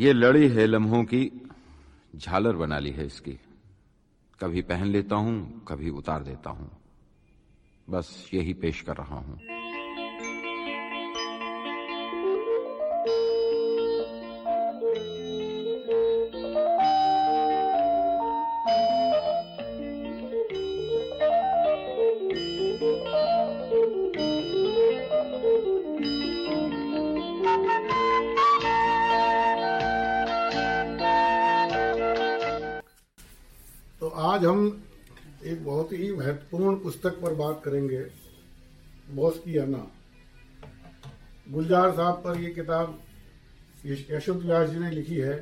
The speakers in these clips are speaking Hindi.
ये लड़ी है लम्हों की, झालर बना ली है इसकी। कभी पहन लेता हूँ, कभी उतार देता हूँ। बस यही पेश कर रहा हूँ। पुस्तक पर बात करेंगे, बॉस की अन्ना गुलजार साहब पर ये किताब यशवंत व्यास जी ने लिखी है।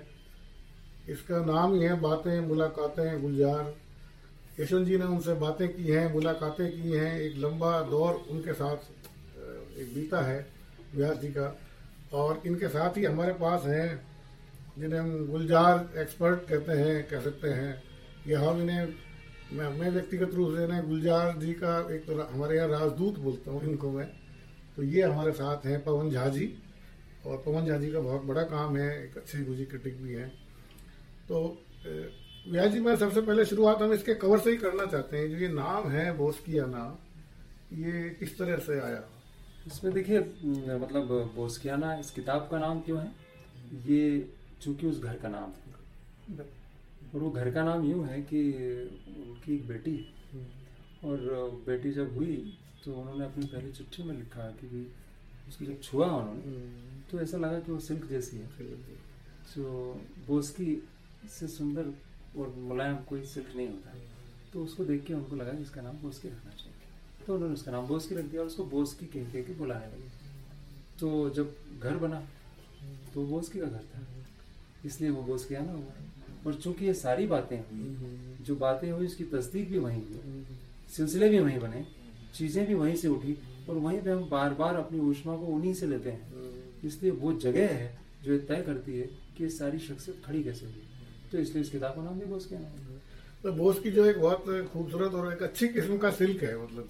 इसका नाम ही है बातें, मुलाकातें, गुलजार। यशवंत जी ने उनसे बातें की हैं, मुलाकातें की हैं। एक लंबा दौर उनके साथ एक बीता है व्यास जी का। और इनके साथ ही हमारे पास हैं, जिन्हें हम गुलजार एक्सपर्ट कहते हैं, कह सकते हैं। यहाँ मैंने मैं मैं व्यक्तिगत रूप से ना गुलजार जी का एक तो हमारे यहाँ राजदूत बोलता हूँ इनको मैं। तो ये हमारे साथ हैं पवन झा जी। और पवन झा जी का बहुत बड़ा काम है एक अच्छे म्यूज़िक क्रिटिक भी हैं। तो व्यास जी मैं सबसे पहले शुरुआत हम इसके कवर से ही करना चाहते हैं। जो ये नाम है बोस्कियाना ये किस तरह से आया? इसमें देखिए मतलब बोस्कियाना इस किताब का नाम क्यों है? ये चूँकि उस घर का नाम है और वो घर का नाम यूँ है कि उनकी एक बेटी। और बेटी जब हुई तो उन्होंने अपनी पहली चिट्ठी में लिखा कि उसकी जब छुआ उन्होंने तो ऐसा लगा कि वो सिल्क जैसी है। तो वो उसकी इससे सुंदर और मुलायम कोई सिल्क नहीं होता। तो उसको देख के उनको लगा कि इसका नाम बोस्की रखना चाहिए। तो उन्होंने उसका नाम बोस्की रख दिया और उसको बोस्की कह कह के बुलाने लगे। तो जब घर बना तो बोस्की का घर था। इसलिए वो बोस्की आना हुआ। और चूँकि ये सारी बातें हुई जो बातें हुई उसकी तस्दीक भी वहीं हुई सिलसिले भी वहीं बने चीज़ें भी वहीं से उठी और वहीं पे हम बार बार अपनी ऊष्मा को उन्हीं से लेते हैं। इसलिए वो जगह है जो तय करती है कि ये सारी शख्सियत खड़ी कैसे हुई। तो इसलिए इस किताब का नाम भी बोस के नाम तो बोस की जो एक बहुत खूबसूरत और एक अच्छी किस्म का सिल्क है मतलब।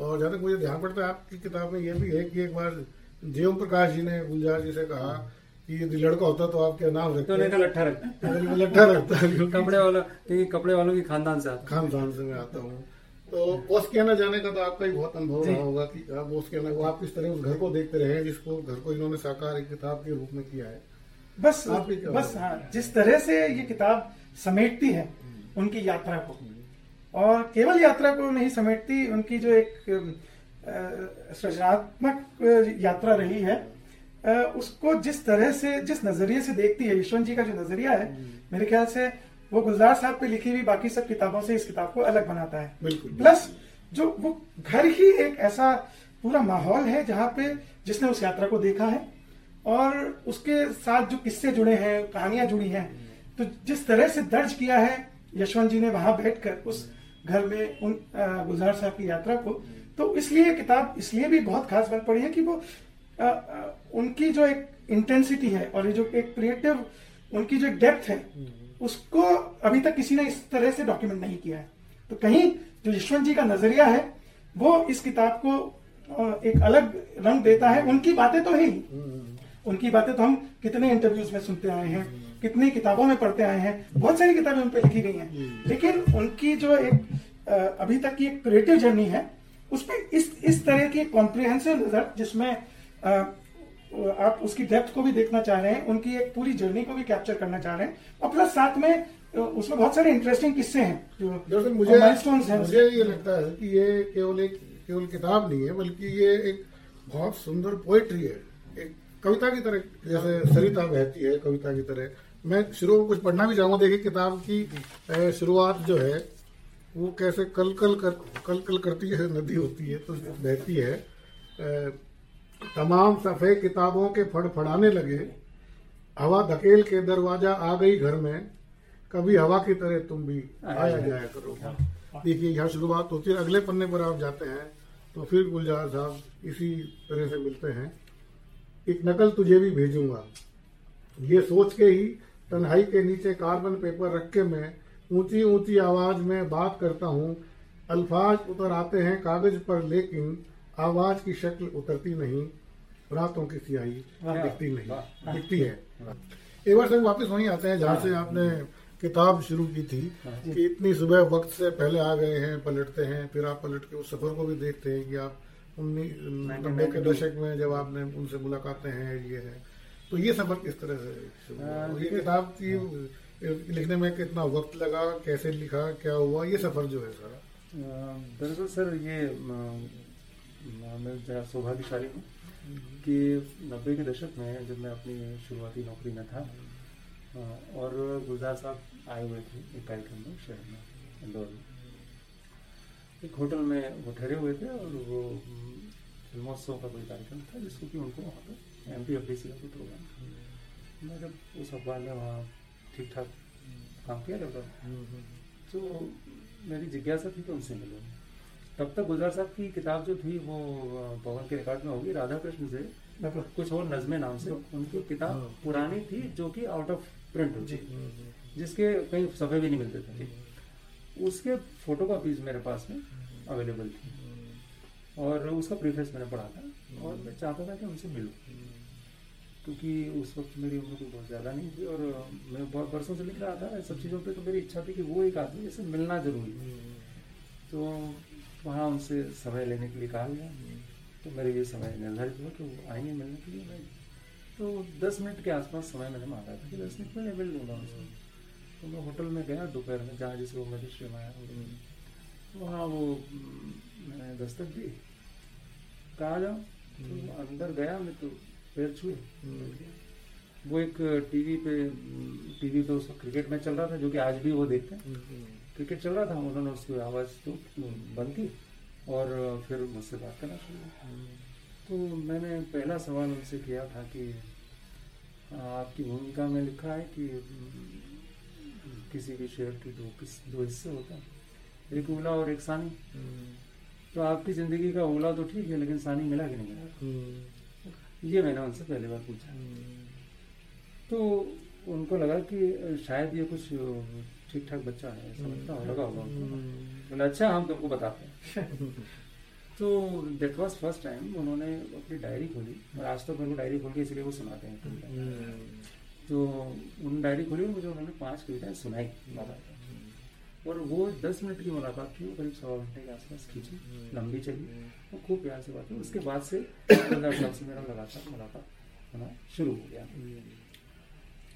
और जहाँ तक मुझे ध्यान पड़ता है आपकी किताब में यह भी है कि एक बार जीवम प्रकाश जी ने गुलजार जी से कहा कि यदि लड़का होता तो आप क्या नाम रखते तो लट्ठा रखता लट्ठा रखता कपड़े वाला क्योंकि कपड़े वालों की खानदान से आता खानदान से मैं आता हूँ। तो ओस्कियाना जाने का तो आपका ही बहुत अनुभव रहा होगा कि आप ओस्कियाना वो आप किस तरह उस घर को देखते रहे जिसको घर को इन्होंने साकार एक किताब के रूप में किया है। बस बस हाँ? जिस तरह से ये किताब समेटती है उनकी यात्रा को। और केवल यात्रा को नहीं समेटती उनकी जो एक सृजनात्मक यात्रा रही है उसको जिस तरह से जिस नज़रिए से देखती है यशवंत जी का जो नज़रिया है मेरे ख्याल से वो गुलजार साहब पे लिखी हुई बाकी सब किताबों से इस किताब को अलग बनाता है। प्लस जो वो घर ही एक ऐसा पूरा माहौल है जहाँ पे जिसने उस यात्रा को देखा है और उसके साथ जो किस्से जुड़े हैं कहानियाँ जुड़ी हैं तो जिस तरह से दर्ज किया है यशवंत जी ने वहाँ बैठकर उस घर में उन गुलजार साहब की यात्रा को तो इसलिए किताब इसलिए भी बहुत खास बन पड़ी है कि वो उनकी जो एक इंटेंसिटी है और ये जो एक क्रिएटिव उनकी जो डेप्थ है, उसको अभी तक किसी ने इस तरह से डॉक्यूमेंट नहीं किया है। तो कहीं जो यशवंत जी का नज़रिया है, वो इस किताब को एक अलग रंग देता है। उनकी बातें तो है उनकी बातें तो हम कितने इंटरव्यूज़ में सुनते आए हैं, कितनी किताबों में पढ़ते आए हैं, बहुत सारी किताबें उन पर लिखी गई हैं। लेकिन उनकी जो एक अभी तक की एक क्रिएटिव जर्नी है, उसमें इस इस तरह की कॉम्प्रिहेंसिव नज़र जिसमें आप उसकी डेप्थ को भी देखना चाह रहे हैं उनकी एक पूरी जर्नी को भी कैप्चर करना चाह रहे हैं। और प्लस साथ में उसमें बहुत सारे इंटरेस्टिंग किस्से हैं जो मुझे हैं मुझे ये लगता है कि ये केवल एक केवल किताब नहीं है बल्कि ये एक बहुत सुंदर पोएट्री है। एक कविता की तरह जैसे सरिता बहती है कविता की तरह। मैं शुरू में कुछ पढ़ना भी चाहूँगा देखिए किताब की शुरुआत जो है वो कैसे कल कल कर कल कल करती है नदी होती है तो बहती है। तमाम सफ़े किताबों के फड़फड़ाने लगे। हवा धकेल के दरवाज़ा आ गई घर में। कभी हवा की तरह तुम भी आया जाया करो। देखिए यहाँ शुरुआत होती है अगले पन्ने पर आप जाते हैं तो फिर गुलजार साहब इसी तरह से मिलते हैं। एक नकल तुझे भी भेजूँगा। ये सोच के ही तन्हाई के नीचे कार्बन पेपर रख के मैं ऊँची ऊँची आवाज़ में बात करता हूँ। अल्फाज उतर आते हैं कागज़ पर लेकिन आवाज़ की शक्ल उतरती नहीं रातों की सियाही दिखती नहीं दिखती है। एक बार से वापस वहीं आते हैं जहाँ से आपने किताब शुरू की थी कि इतनी सुबह वक्त से पहले आ गए हैं पलटते हैं फिर आप पलट के उस सफ़र को भी देखते हैं कि आप नब्बे के दशक में जब आपने उनसे मुलाकातें हैं ये है। तो ये सफ़र किस तरह से शुरू हाँ, ये किताब की लिखने में कितना वक्त लगा कैसे लिखा क्या हुआ? ये सफ़र जो है सारा। दरअसल सर ये मैं जरा सौभाग्यशाली हूँ कि नब्बे के दशक में जब मैं अपनी शुरुआती नौकरी में था और गुलजार साहब आए हुए थे एक कार्यक्रम में शहर में इंदौर में। एक होटल में वो ठहरे हुए थे और वो फिल्मोत्सव का कोई कार्यक्रम था जिसको कि उनको वहाँ पर M P F D C का कोई प्रोग्राम था। मैं जब उस अखबार में वहाँ ठीक ठाक काम किया करता था तो मेरी जिज्ञासा थी कि उनसे मिलूं। तब तक गुलजार साहब की किताब जो थी वो पवन के रिकॉर्ड में होगी राधा कृष्ण से कुछ और नजमे नाम से। उनकी किताब पुरानी थी जो कि आउट ऑफ़ प्रिंट जी। जिसके कहीं सफ़े भी नहीं मिलते थे। उसके फ़ोटो कॉपीज मेरे पास में अवेलेबल थी। और उसका प्रीफेस मैंने पढ़ा था। और मैं चाहता था कि उनसे मिलूं। क्योंकि उस वक्त मेरी उम्र कोई बहुत ज़्यादा नहीं थी और मैं बहुत बरसों से लिख रहा था। सब चीज़ों पे तो मेरी इच्छा थी कि वो एक आदमी जैसे मिलना ज़रूरी तो वहाँ उनसे समय लेने के लिए कहा गया। तो मेरे ये समय निर्धारित हुआ कि वो आएँगे मिलने के लिए। मैं तो दस मिनट के आसपास समय मैंने मांगा था कि दस मिनट में मिल लूँगा उनसे तो मैं होटल में गया दोपहर में जहाँ जिसे वो मजिस्ट्री में आया वहाँ वो हम्म, मैंने दस्तक दी। कहा जाओ। तो अंदर गया मैं तो पैर छुए। वो एक टीवी पे टीवी पे उसका क्रिकेट मैच चल रहा था जो कि आज भी वो देखते हैं। क्रिकेट चल रहा था उन्होंने उसकी आवाज़ तो बंद की और फिर मुझसे बात करना शुरू किया तो मैंने पहला सवाल उनसे किया था कि आपकी भूमिका में लिखा है कि हम्म, किसी भी शेर की दो किस दो हिस्से होते हैं एक ओला और एक सानी। तो आपकी ज़िंदगी का ओला तो ठीक है लेकिन सानी मिला कि नहीं मिला? ये मैंने उनसे पहली बार पूछा। तो उनको लगा कि शायद ये कुछ ठीक ठाक बच्चा है लगता हो लगा होगा उनको। बोले अच्छा हम तुमको बताते हैं। तो दैट वाज फ़र्स्ट टाइम उन्होंने अपनी डायरी खोली और आज तक मेरे को डायरी खोल के इसलिए वो सुनाते हैं। तो उन डायरी खोली और मुझे उन्होंने पाँच कविताएँ सुनाई लगातार और वो दस मिनट की मुलाकात थी वो करीब सवा घंटे के आसपास खींची लंबी चली वो खूब प्यार से बात हुई। उसके बाद से मेरा लगातार मुलाकात होना शुरू हो गया।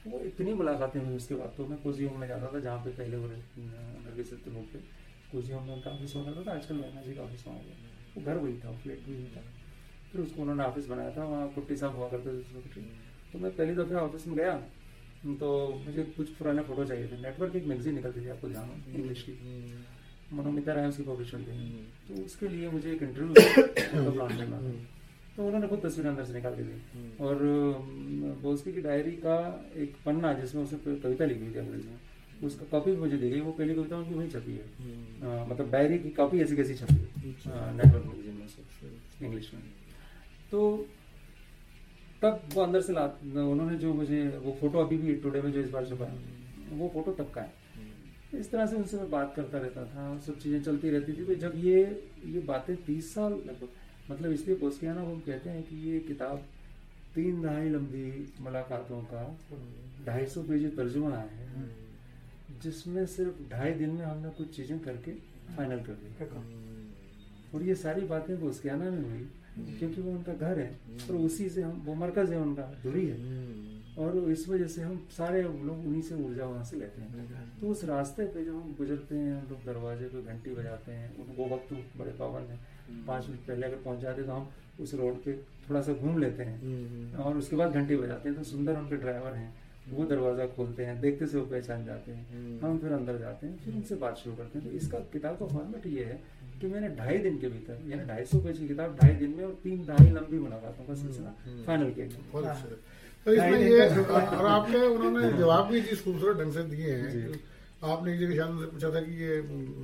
वो इतनी मुलाकातें हुई उसके बाद तो मैं कोजियोम में जाता था जहाँ पे पहले वो नरगिस रोड पे। कोजियोम में उनका ऑफ़िस होता था आजकल मैना जी का ऑफ़िस वहाँ हो गया वो घर वही था फ्लैट भी वही था। फिर उसको उन्होंने ऑफ़िस बनाया था वहाँ कुट्टी साहब हुआ करते थे तो मैं पहली दफे ऑफ़िस में गया तो मुझे कुछ पुराने फ़ोटो चाहिए थे। नेटवर्क एक मैगजीन निकलती थी आपको हो इंग्लिश की। मनोमिता राय उसकी पब्लिशर थी तो उसके लिए मुझे एक इंटरव्यू प्लान करना था। तो उन्होंने खुद तस्वीरें अंदर से निकाल के दी। और अम, बोल्स्की की डायरी का एक पन्ना जिसमें उसने कविता लिखी हुई थी अंग्रेज़ी में उसका कॉपी भी मुझे दी गई। वो पहली कविता उनकी वही छपी है। अ, मतलब डायरी की कॉपी ऐसी कैसी छपी है? नेटवर्क मैगजीन में। से इंग्लिश में। तो तब वो अंदर से ला उन्होंने जो मुझे वो फ़ोटो अभी भी टुडे में जो इस बार छपा है वो फ़ोटो तब का है। इस तरह से उनसे मैं बात करता रहता था सब चीज़ें चलती रहती थी। तो जब ये ये बातें तीस साल लगभग मतलब इसलिए बोस्कियाना वो कहते हैं कि ये किताब तीन दहाई लंबी मुलाकातों का ढाई सौ पेज तर्जुमा है जिसमें सिर्फ़ ढाई दिन में हमने कुछ चीज़ें करके फाइनल कर दी। और ये सारी बातें बोस्कियाना में हुई क्योंकि वो उनका घर है और उसी से हम वो मरकज है उनका दूरी है। और इस वजह से हम सारे लोग उन्हीं से ऊर्जा वहाँ से लेते हैं। तो उस रास्ते पे जब हम गुजरते हैं हम लोग दरवाजे पे घंटी बजाते हैं वो वक्त बड़े पावन है पाँच मिनट पहले अगर पहुँच जाते तो हम उस रोड पे थोड़ा सा घूम लेते हैं। और उसके बाद घंटी बजाते हैं तो सुंदर उनके ड्राइवर हैं वो दरवाज़ा खोलते हैं देखते से वो पहचान जाते हैं। हम फिर अंदर जाते हैं फिर उनसे बात शुरू करते हैं। तो इसका किताब का फॉर्मेट ये है कि मैंने ढाई दिन के भीतर यानी ढाई सौ पेज की किताब ढाई दिन में और तीन ढाई लंबी मुलाकातों का सिलसिला फाइनल किया। अच्छा तो इसमें ये और आपने उन्होंने जवाब भी जिस खूबसूरत ढंग से दिए हैं। आपने एक जगह शायद उनसे पूछा था कि ये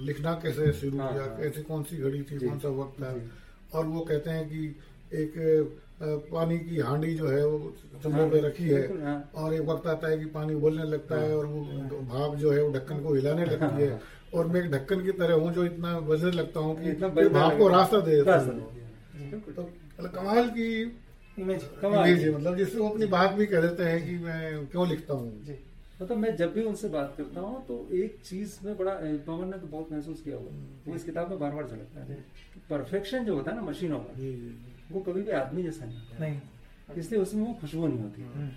लिखना कैसे शुरू हाँ, किया हाँ। कैसे कौन सी घड़ी थी कौन सा वक्त था? और वो कहते हैं कि एक पानी की हांडी जो है वो चंद्र पे रखी है हाँ। और एक वक्त आता है कि पानी उबलने लगता है और वो भाप जो है वो ढक्कन को हिलाने लगती है। और मैं एक ढक्कन की तरह हूँ जो इतना बजने लगता हूँ कि भाप को रास्ता दे देता हूँ। बिल्कुल। तो मतलब कमाल की इमेज है मतलब जिससे वो अपनी बात भी कह देते हैं कि मैं क्यों लिखता हूँ। जी। मतलब मैं जब भी उनसे बात करता हूँ तो एक चीज़ में बड़ा पवन ने तो बहुत महसूस किया हुआ वो इस किताब में बार बार झलकता है। परफेक्शन जो होता है ना मशीनों का वो कभी भी आदमी जैसा नहीं होता नहीं। इसलिए उसमें वो खुशबू नहीं होती। हम्म,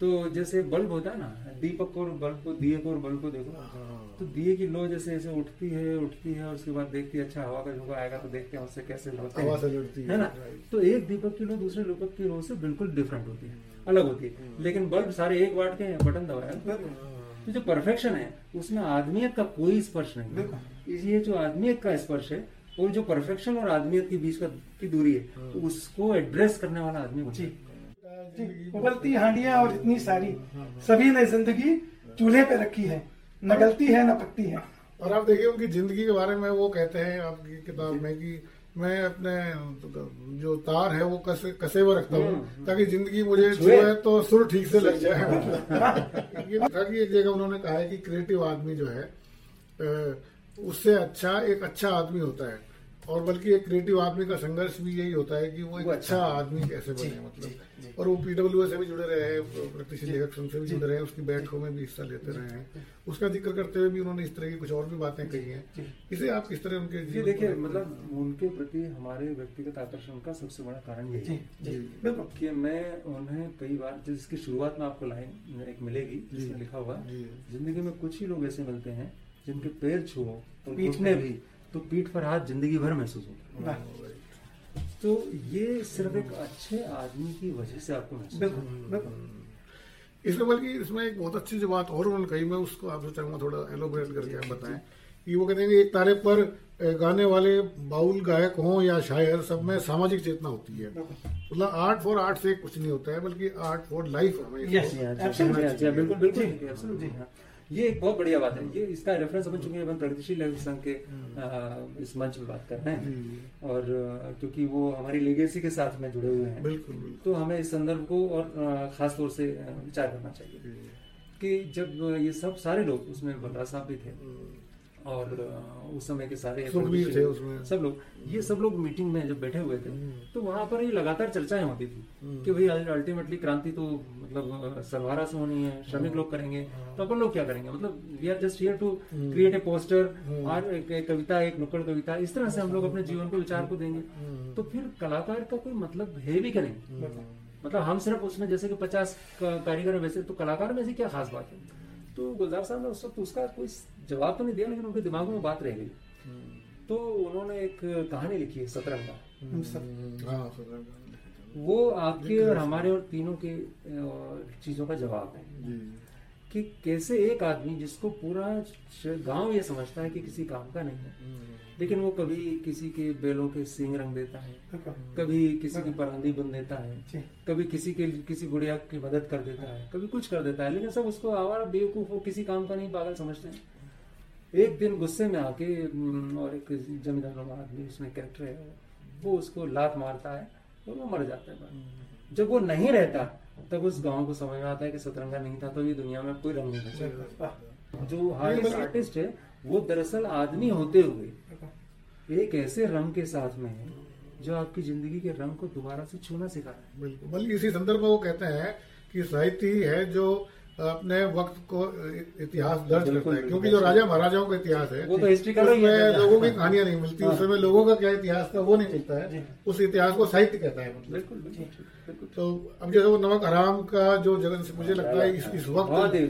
तो जैसे बल्ब होता है ना दीपक को और बल्ब को दिए को और बल्ब को देखो। हाँ। तो दिए की लो जैसे ऐसे उठती है उठती है और उसके बाद देखती है अच्छा हवा का झोंका आएगा तो देखते हैं उससे कैसे हवा हैं। से है ना? तो एक दीपक की लो दूसरे दीपक की लो से बिल्कुल डिफरेंट होती है अलग होती है। लेकिन बल्ब सारे एक वाट के हैं बटन दबाया। तो जो परफेक्शन है उसमें आदमियत का कोई स्पर्श नहीं है। इसलिए जो आदमियत का स्पर्श है और जो परफेक्शन और आदमियत के बीच का की दूरी है उसको एड्रेस करने वाला आदमी होता जी। उबलती हांडिया और इतनी सारी। सभी ने ज़िंदगी चूल्हे पे रखी है। न गलती है न पकती है। और आप देखिए उनकी ज़िंदगी के बारे में वो कहते हैं आपकी किताब में कि मैं अपने जो तार है वो कसे कसे हुए रखता हूँ ताकि ज़िंदगी मुझे छुए तो सुर ठीक से लग जाए। ये एक जगह उन्होंने कहा है कि क्रिएटिव आदमी जो है उससे अच्छा एक अच्छा आदमी होता है। और बल्कि एक क्रिएटिव आदमी का संघर्ष भी यही होता है कि वो एक वो अच्छा आदमी कैसे बने मतलब। और वो पीडब्ल्यू से भी जुड़े रहे हैं प्रगतिशील लेखक संघ से भी जुड़े रहे हैं उसकी बैठकों में भी हिस्सा लेते रहे हैं। उसका ज़िक्र करते हुए भी उन्होंने इस तरह की कुछ और भी बातें कही हैं। इसे आप किस तरह उनके जीवन देखिए मतलब उनके प्रति हमारे व्यक्तिगत आकर्षण का सबसे बड़ा कारण यही है। कि मैं उन्हें कई बार जिसकी शुरुआत में आपको लाइन एक मिलेगी जिसमें लिखा हुआ ज़िंदगी में कुछ ही लोग ऐसे मिलते हैं जिनके पैर छुओ पीठ घुटने भी। तो पीठ पर हाथ ज़िंदगी भर महसूस होता है। तो ये सिर्फ़ एक अच्छे आदमी की वजह से आपको महसूस इसमें बल्कि इसमें एक बहुत अच्छी जो बात और उन्होंने कही मैं उसको आपसे चाहूँगा थोड़ा एलोबरेट करके आप बताएँ कि वो कहते हैं कि एक तारे पर गाने वाले बाउल गायक हों या शायर सब में सामाजिक चेतना होती है। मतलब आर्ट फॉर आर्ट से कुछ नहीं होता है बल्कि आर्ट फॉर लाइफ हमें हाँ, हाँ, हाँ, हाँ। ये एक बहुत बढ़िया बात है। ये इसका रेफरेंस समझ चुके अपन प्रगतिशील संघ के इस मंच पे बात कर रहे हैं। और क्योंकि वो हमारी लेगेसी के साथ में जुड़े हुए हैं। बिल्कुल बिल्कुल। तो हमें इस संदर्भ को और खास तौर से विचार करना चाहिए कि जब ये सब सारे लोग उसमें बलराज साहब भी थे और उस समय के सारे थे उसमें। सब लोग ये सब लोग मीटिंग में जब बैठे हुए थे तो वहाँ पर ये लगातार चर्चाएँ होती थी कि भाई अल्टीमेटली क्रांति तो मतलब सरवारा से होनी है श्रमिक लोग करेंगे तो अपन लोग क्या करेंगे? मतलब we are just here to create a poster और एक एक कविता एक नुक्कड़ कविता इस तरह से हम लोग अपने जीवन को विचार को देंगे। तो फिर कलाकार का कोई मतलब है भी करेंगे मतलब हम सिर्फ़ उसमें जैसे कि पचास कारीगर हैं वैसे तो कलाकार में से क्या खास बात है? तो गुलजार साहब ने उस वक्त उसका कोई जवाब तो नहीं दिया लेकिन उनके दिमाग में बात रह गई। तो उन्होंने एक कहानी लिखी है सतरंगा। हम सब हाँ वो आपके और हमारे और तीनों के चीज़ों का जवाब है। जी। कि कैसे एक आदमी जिसको पूरा गाँव ये समझता है कि किसी काम का नहीं है। लेकिन वो कभी किसी के बैलों के सींग रंग देता है कभी किसी की परांदी बुन देता है कभी किसी के किसी गुड़िया की मदद कर देता है कभी कुछ कर देता है लेकिन सब उसको आवारा बेवकूफ़ वो किसी काम का नहीं पागल समझते हैं। एक दिन गुस्से में आके हम्म, और एक जमींदार आदमी उसमें कैरेक्टर है वो उसको लात मारता है और वो मर जाता है। जब वो नहीं रहता तब उस गाँव को समझ में आता है कि सतरंगा नहीं था तो ये दुनिया में कोई रंग नहीं था। वाह, जो हार्टिस्ट आर्टिस्ट है वो दरअसल आदमी होते हुए एक ऐसे रंग के साथ में है जो आपकी ज़िंदगी के रंग को दोबारा से छूना सिखा रहा है। बिल्कुल। बल्कि इसी संदर्भ में वो कहते हैं कि साहित्य ही है जो अपने वक्त को इतिहास दर्ज करता है। क्योंकि जो राजा महाराजाओं का इतिहास है वो तो हिस्ट्रिकल ही है उसमें लोगों की कहानियाँ नहीं मिलती उस समय लोगों का क्या इतिहास था वो नहीं मिलता है। उस इतिहास को साहित्य कहता है मतलब। तो अब जैसे वो नमक हराम का जो जगन से मुझे लगता है इस, इस वक्त ही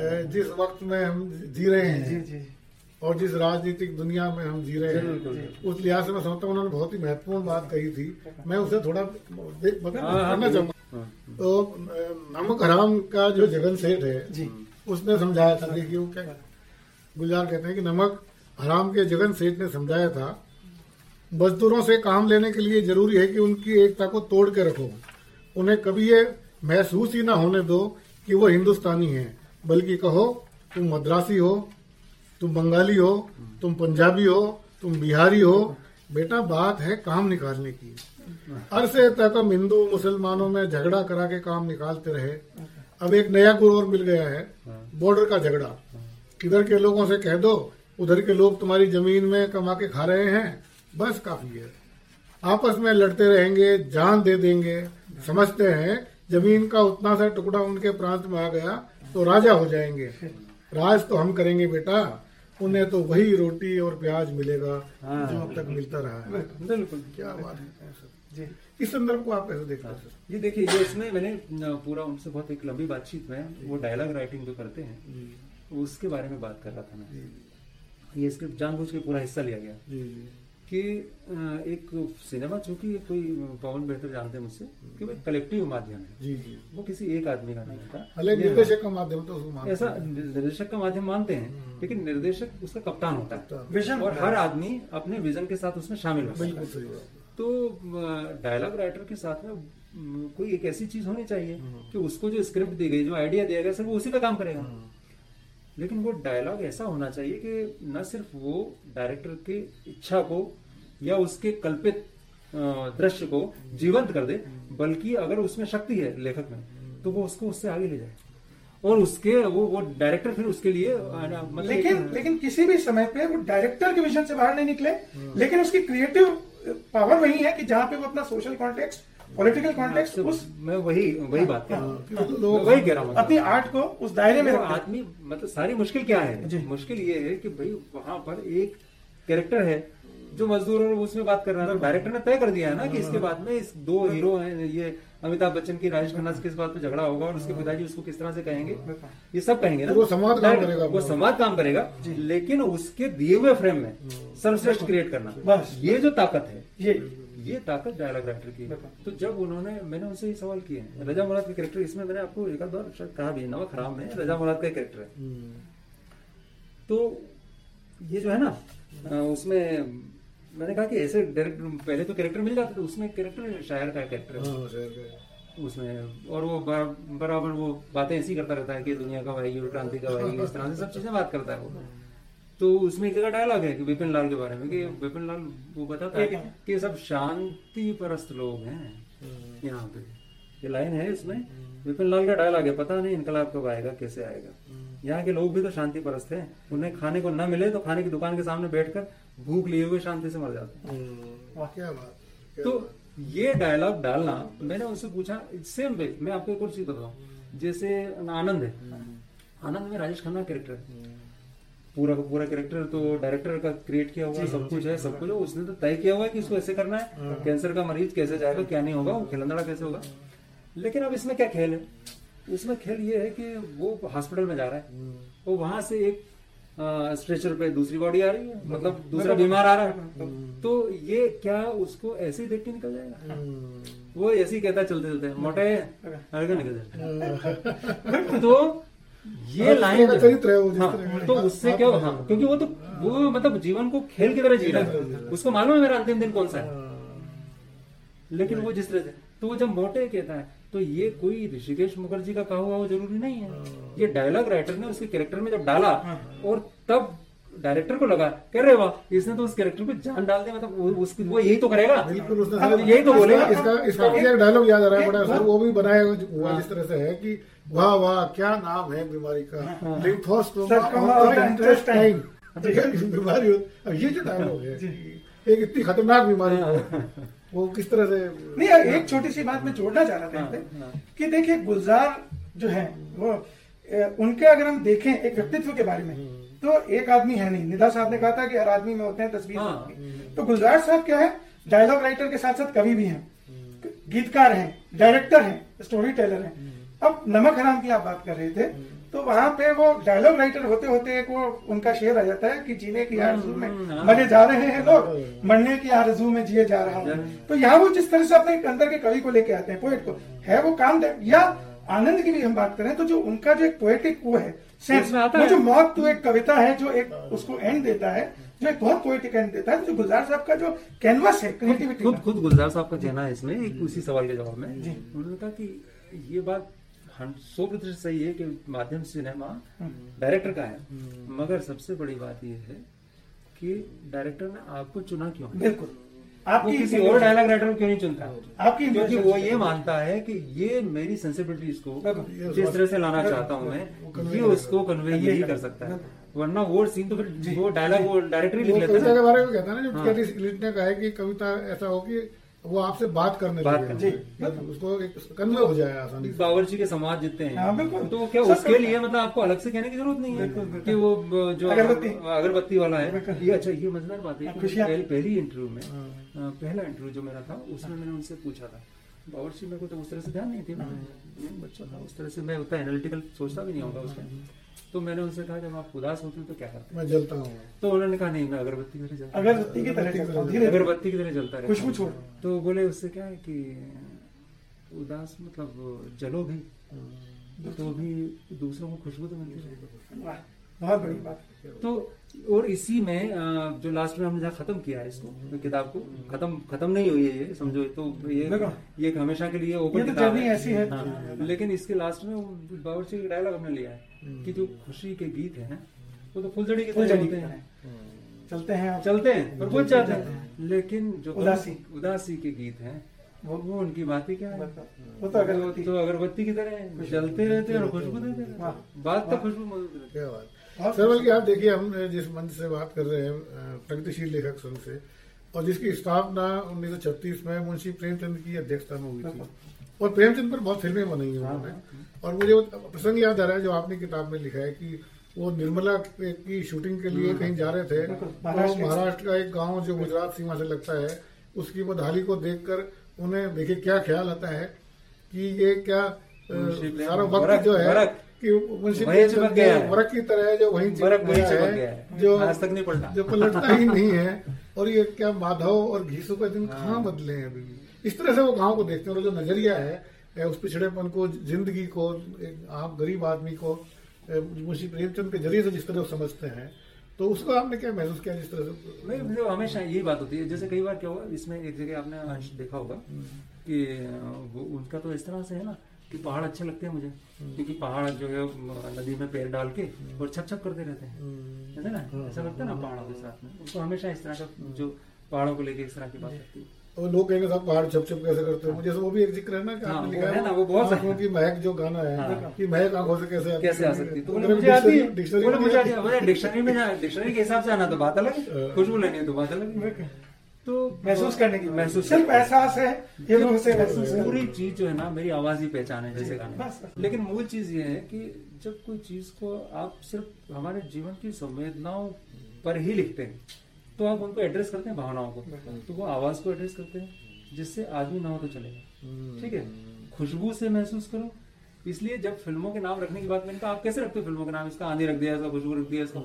है। जिस वक्त में हम जी रहे हैं और जिस राजनीतिक दुनिया में हम जी रहे हैं उस लिहाज से मैं समझता हूँ उन्होंने बहुत ही महत्वपूर्ण बात कही थी। मैं उसे थोड़ा देख- मतलब हाँ, हाँ, करना चाहूँगा। हाँ, तो नमक हराम का जो जगन सेठ है जी। उसने समझाया था। देखिए वो क्या गुलजार कहते हैं कि नमक हराम के जगन सेठ ने समझाया था। मजदूरों से काम लेने के लिए ज़रूरी है कि उनकी एकता को तोड़ के रखो। उन्हें कभी ये महसूस ही ना होने दो कि वो हिंदुस्तानी है। बल्कि कहो तुम मद्रासी हो तुम बंगाली हो तुम पंजाबी हो तुम बिहारी हो। बेटा बात है काम निकालने की। अरसे तक हम हिंदू मुसलमानों में झगड़ा करा के काम निकालते रहे। अब एक नया गुरु और मिल गया है बॉर्डर का झगड़ा। इधर के लोगों से कह दो उधर के लोग तुम्हारी ज़मीन में कमा के खा रहे हैं। बस काफ़ी है। आपस में लड़ते रहेंगे जान दे देंगे। समझते हैं ज़मीन का उतना सा टुकड़ा उनके प्रांत में आ गया तो राजा हो जाएँगे। राज तो हम करेंगे बेटा। उन्हें तो वही रोटी और प्याज मिलेगा। जो अब तक मिलता रहा है। बिल्कुल। क्या बात है। जी। इस संदर्भ को आप कैसे देखते हैं ये देखिए ये इसमें मैंने पूरा उनसे बहुत एक लंबी बातचीत में वो डायलॉग राइटिंग जो करते हैं उसके बारे में बात कर रहा था मैं। ये स्क्रिप्ट जानबूझ के पूरा हिस्सा लिया गया। कि एक सिनेमा चूँकि कोई पवन बेहतर जानते हैं मुझसे कि वो कलेक्टिव माध्यम है। जी जी। वो किसी एक आदमी का नहीं होता निर्देशक का माध्यम तो उसको ऐसा निर्देशक का माध्यम मानते हैं लेकिन निर्देशक उसका कप्तान होता है। विजन और हर आदमी अपने विजन के साथ उसमें शामिल होता है। तो डायलॉग राइटर के साथ में कोई एक ऐसी चीज़ होनी चाहिए कि उसको जो स्क्रिप्ट दी गई जो आइडिया दिया गया सिर्फ़ वो उसी पे काम करेगा। लेकिन वो डायलॉग ऐसा होना चाहिए कि न सिर्फ़ वो डायरेक्टर की इच्छा को या उसके कल्पित दृश्य को जीवंत कर दे बल्कि अगर उसमें शक्ति है लेखक में तो वो उसको उससे आगे ले जाए। और उसके वो वो डायरेक्टर फिर उसके लिए मतलब लेकिन लेकिन किसी भी समय पे वो डायरेक्टर के विजन से बाहर नहीं निकले लेकिन उसकी क्रिएटिव पावर वही है कि जहाँ पे वो अपना सोशल कॉन्टेक्स्ट पॉलिटिकल कॉन्टेक्स्ट तो उस मैं वही वही बात कर रहा हूँ। लोग वही कह रहा हूँ। अपनी आर्ट को उस दायरे में आदमी मतलब सारी मुश्किल क्या है? मुश्किल ये है कि भाई वहाँ पर एक कैरेक्टर है जो मजदूर उसमें बात कर रहा था डायरेक्टर ने तय कर दिया है ना कि इसके बाद में इस दो हीरो हैं ये अमिताभ बच्चन की राजेश खन्ना से किस बात पे झगड़ा होगा और उसके पिताजी उसको किस तरह से कहेंगे? ये सब कहेंगे ना। वो संवाद काम करेगा वो। संवाद काम करेगा लेकिन उसके दिए हुए फ्रेम में सर्वश्रेष्ठ क्रिएट करना। बस। ये जो ताकत है ये। ये ताकत डायलॉग राइटर की तो जब उन्होंने मैंने उनसे ये सवाल किए हैं रजा मुराद के कैरेक्टर इसमें मैंने आपको एक आध बार कहा भी है, नमक हराम में रजा मुराद का कैरेक्टर है। तो ये जो है ना उसमें मैंने कहा कि ऐसे डायरेक्टर पहले तो कैरेक्टर मिल जाते थे उसमें कैरेक्टर शायर का कैरेक्टर है। हाँ का। उसमें और वो बराबर वो बातें ऐसी करता रहता है कि दुनिया कब आएगी और क्रांति का आएगी इस तरह से सब चीज़ें बात करता है वो। तो उसमें एक जगह डायलॉग है कि विपिन लाल के बारे में कि विपिन लाल वो बताता है कि सब शांति परस्त लोग हैं यहाँ पे। ये लाइन है इसमें। विपिन लाल का डायलॉग है पता नहीं इनकलाब कब आएगा कैसे आएगा। यहाँ के लोग भी तो शांति परस्त हैं। उन्हें खाने को न मिले तो खाने की दुकान के सामने बैठकर भूख लिए हुए शांति से मर जाते हैं। हम्म, क्या बात। तो ये डायलॉग डालना मैंने उससे पूछा सेम वे मैं आपको एक और चीज़ बताऊँ। जैसे आनंद है। आनंद में राजेश खन्ना कैरेक्टर है। पूरा का पूरा कैरेक्टर तो डायरेक्टर का क्रिएट किया हुआ सब कुछ है सब कुछ है उसने तो तय किया हुआ है कि इसको ऐसे करना है। कैंसर का मरीज़ कैसे जाएगा क्या नहीं होगा वो खिलंदड़ा कैसे होगा। लेकिन अब इसमें क्या खेल है? इसमें खेल ये है कि वो हॉस्पिटल में जा रहा है। वो वहाँ से एक स्ट्रेचर पे दूसरी बॉडी आ रही है मतलब दूसरा बीमार आ रहा है। तो ये क्या उसको ऐसे ही देख के निकल जाएगा? वो ऐसे ही कहता चलते चलते मोटे हल्का निकल जाएगा तो ये लाइन चरित्र है हाँ, तो उससे क्या हाँ क्योंकि वो तो वो मतलब जीवन को खेल की तरह जी रहा है। उसको मालूम है मेरा अंतिम दिन कौन सा है। लेकिन वो जिस तरह से तो वो जब मोटे कहता है तो ये कोई ऋषिकेश मुखर्जी का कहा हुआ वो ज़रूरी नहीं है। ये डायलॉग राइटर ने उसके कैरेक्टर में जब डाला और तब डायरेक्टर को लगा कह रहे वाह इसने तो उस कैरेक्टर को जान डाल दिया मतलब वो, उसकी वो यही तो करेगा। बिल्कुल उसने यही तो बोलेगा। इसका इसका एक डायलॉग याद आ रहा है बड़ा सर वो भी बनाया हुआ जिस तरह से है कि वाह वाह क्या नाम है बीमारी का? लिम्फोस्टोमा intestine बीमारी हो ये जो डायलॉग है एक इतनी खतरनाक बीमारी हो। वो किस तरह से नहीं यार, एक छोटी सी बात मैं जोड़ना चाह रहा था यहाँ पे कि देखिए गुलजार जो है वो उनके अगर हम देखें एक व्यक्तित्व के बारे में तो एक आदमी है नहीं। निदा साहब ने कहा था कि हर आदमी में होते हैं तस्वीर हाँ। तो गुलजार साहब क्या है? डायलॉग राइटर के साथ साथ कवि भी हैं गीतकार हैं डायरेक्टर हैं स्टोरी टेलर हैं अब नमक हराम की आप बात कर रहे थे तो वहाँ पे वो डायलॉग राइटर होते होते एक वो उनका शेर आ जाता है कि जीने की आरज़ू में मरे जा रहे हैं लोग मरने की आरज़ू में जिए जा रहा हूँ। तो यहाँ वो जिस तरह से अपने अंदर के कवि को लेके आते हैं पोएट को है वो काम या आनंद की भी हम बात करें तो जो उनका जो एक पोएटिक वो है सेंस वो जो मौत तो एक कविता है जो एक उसको एंड देता है जो एक बहुत पोएटिक एंड देता है जो गुलजार साहब का जो कैनवस है क्रिएटिविटी खुद खुद गुलजार साहब का कहना है इसमें एक उसी सवाल के जवाब में। उन्होंने कहा कि ये बात सौ प्रतिशत सही है कि माध्यम सिनेमा डायरेक्टर का है। मगर सबसे बड़ी बात यह है कि डायरेक्टर ने आपको चुना क्यों? बिल्कुल। आपकी किसी और डायलॉग राइटर को क्यों नहीं चुनता? आपकी क्योंकि वो ये मानता है कि ये मेरी सेंसिबिलिटीज को जिस तरह से लाना चाहता हूँ मैं ये उसको कन्वे यही कर सकता है। वरना वो सीन तो फिर वो डायलॉग वो डायरेक्टली लिख वो लेता कविता है के बारे में कहता है ना जो हाँ। ने कहा है कि कविता ऐसा हो कि वो आपसे बात करने बात मतलब उसको एक कन्वे हो जाए आसानी से। बावर्ची के समाज जितने हैं। हाँ, बिल्कुल। तो क्या उसके लिए मतलब आपको अलग से कहने की ज़रूरत नहीं है कि वो जो अगरबत्ती। अगरबत्ती वाला है? ये अच्छा ये मज़ेदार बात है। हाँ। पहली पहली इंटरव्यू में हाँ। पहला इंटरव्यू जो मेरा था उसमें मैंने उनसे पूछा था। बावर्ची मेरे को तो उस तरह से ध्यान नहीं थी। बच्चा था उस तरह से मैं उतना एनालिटिकल सोचता भी नहीं होगा उसमें। तो मैंने उनसे कहा जब आप उदास होते हो तो क्या करते मैं जलता हूँ। तो उन्होंने कहा नहीं मैं अगरबत्ती की तरह जलता अगरबत्ती की तरह हूँ, अगरबत्ती की तरह जलता रहता खुशबू हूँ। छोड़। तो बोले उससे क्या है कि उदास मतलब जलो भी। तो भी दूसरों को खुशबू तो मिलती है। बहुत बड़ी बात। तो और इसी में जो लास्ट में हमने जहाँ खत्म किया है इसको तो किताब को खत्म खत्म नहीं हुई है ये समझो तो ये ये हमेशा के लिए ओपन तो किताब जर्नी ऐसी है। हाँ, लेकिन इसके लास्ट में वो बावर्ची का डायलॉग हमने लिया है। कि जो खुशी के गीत हैं वो तो फुलझड़ी के फुलझड़ी होते हैं। चलते हैं चलते हैं और बुझ जाते हैं। लेकिन जो उदासी। उदासी के गीत हैं वो वो उनकी बात ही क्या है? वो तो अगरबत्ती। तो अगरबत्ति की तरह जलते रहते हैं और खुशबू देते रहते हैं। बात तो खुशबू मौजूद रहती क्या बात। सर बल्कि आप देखिए हम जिस मंच से बात कर रहे हैं प्रगतिशील लेखक संघ से और जिसकी स्थापना 1936 में मुंशी प्रेमचंद की अध्यक्षता में हुई थी। और प्रेमचंद पर बहुत फ़िल्में बनाई हैं उन्होंने। और मुझे वो प्रसंग याद आ रहा है जो आपने किताब में लिखा है कि वो निर्मला की शूटिंग के लिए कहीं जा रहे थे तो महाराष्ट्र का एक गाँव जो गुजरात सीमा से लगता है उसकी बदहाली को देखकर उन्हें देखिए क्या ख्याल आता है कि ये क्या सारा वक्त जो है। कि मुंशी है। वरक की तरह है जो वही चिपक है, गया है। जो आज तक नहीं पलटा। जो पलटता ही नहीं है। और ये क्या माधव और घीसू का दिन कहाँ बदले हैं अभी? इस तरह से वो गाँव को देखते हैं और जो नज़रिया है उस पिछड़ेपन को ज़िंदगी को एक आम गरीब आदमी को मुंशी प्रेमचंद के ज़रिए से जिस तरह समझते हैं तो उसको आपने क्या महसूस किया जिस तरह से? नहीं मतलब हमेशा यही बात होती है। जैसे कई बार क्या हुआ इसमें एक जगह आपने देखा होगा कि वो उनका तो इस तरह से है ना कि पहाड़ अच्छे लगते हैं मुझे क्योंकि पहाड़ जो है नदी में पैर डाल के और छप छप करते रहते हैं। ना? ऐसा लगता है ना पहाड़ों के साथ में? उनको हमेशा इस तरह का जो पहाड़ों को लेके इस तरह की बात लगती है। और लोग कहेंगे साहब पहाड़ छप छप कैसे करते हो? मुझे वो भी एक ज़िक्र है ना कि हाँ, आपने वो लिखा है ना, वो बहुत आँखों की महक जो गाना है हाँ। कि महक आँखों से कैसे कैसे आ सकती तो तो मुझे आती है। डिक्शनरी में मुझे आती है। डिक्शनरी में डिक्शनरी के हिसाब से आना तो बात अलग है। खुशबू लेनी है तो बात अलग तो महसूस करने की महसूस सिर्फ़ एहसास है ये से महसूस पूरी चीज़ जो है ना मेरी आवाज़ ही पहचान है जैसे गाने। लेकिन मूल चीज़ ये है कि जब कोई चीज़ को आप सिर्फ़ हमारे जीवन की संवेदनाओं पर ही लिखते हैं तो आप उनको एड्रेस करते हैं भावनाओं को। तो वो आवाज़ को एड्रेस करते हैं जिससे आदमी ना हो तो चलेगा। ठीक है? खुशबू से महसूस करो। इसलिए जब फ़िल्मों के नाम रखने की बात मैंने कहा आप कैसे रखते हो फ़िल्मों के नाम? इसका आंधी रख दिया इसका खुशबू रख दिया इसका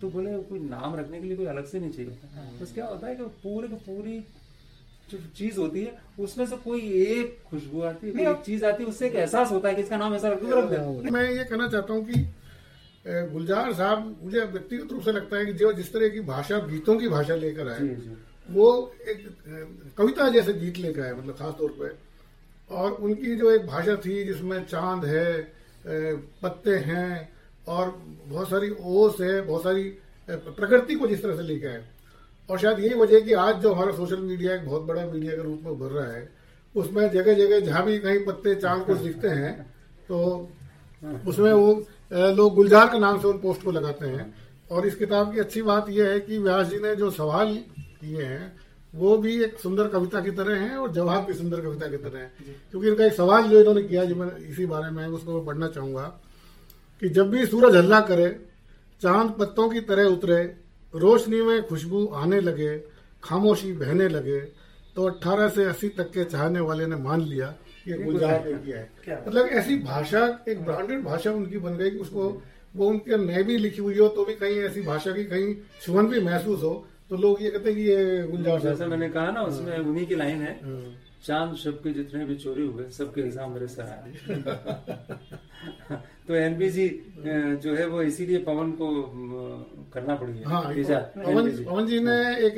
तो बोले कोई नाम रखने के लिए कोई अलग से नहीं चाहिए। होता बस क्या होता है कि पूरे की पूरी जो चीज़ होती है उसमें से कोई एक खुशबू आती है एक चीज़ आती है उससे एक एहसास होता है कि इसका नाम ऐसा रख दो तो मैं ये कहना चाहता हूँ कि गुलजार साहब मुझे व्यक्तिगत रूप से लगता है कि जो जिस तरह की भाषा गीतों की भाषा लेकर आए वो एक कविता जैसे गीत लेकर आए मतलब खास तौर पे। और उनकी जो एक भाषा थी जिसमें चाँद है पत्ते हैं और बहुत सारी ओस है बहुत सारी प्रकृति को जिस तरह से लेकर आए। और शायद यही वजह कि आज जो हमारा सोशल मीडिया एक बहुत बड़ा मीडिया के रूप में उभर रहा है उसमें जगह जगह जहाँ भी कहीं पत्ते चाँद कुछ दिखते हैं तो उसमें वो लोग गुलजार के नाम से उन पोस्ट को लगाते हैं। और इस किताब की अच्छी बात यह है कि व्यास जी ने जो सवाल किए हैं वो भी एक सुंदर कविता की तरह हैं और जवाब भी सुंदर कविता की तरह है। क्योंकि इनका एक सवाल जो इन्होंने किया जो मैं इसी बारे में उसको मैं पढ़ना चाहूँगा कि जब भी सूरज हल्ला करे चाँद पत्तों की तरह उतरे रोशनी में खुशबू आने लगे खामोशी बहने लगे तो 18 से 80 तक के चाहने वाले ने मान लिया। ये गुलजार ने किया है। मतलब ऐसी भाषा एक ब्रांडेड भाषा उनकी बन गई उसको वो उनके नए भी लिखी हुई हो तो भी कहीं ऐसी भाषा की कहीं छुअन भी महसूस हो तो लोग ये कहते हैं कि ये गुलजार जैसा मैंने कहा ना उसमें उन्हीं की लाइन है हम्म। चाँद शब के जितने भी चोरी हुए सबके हिसाब मेरे सर आए। तो एनबीसी जो है वो इसीलिए पवन को करना पड़ी है। हाँ पवन पवन जी ने एक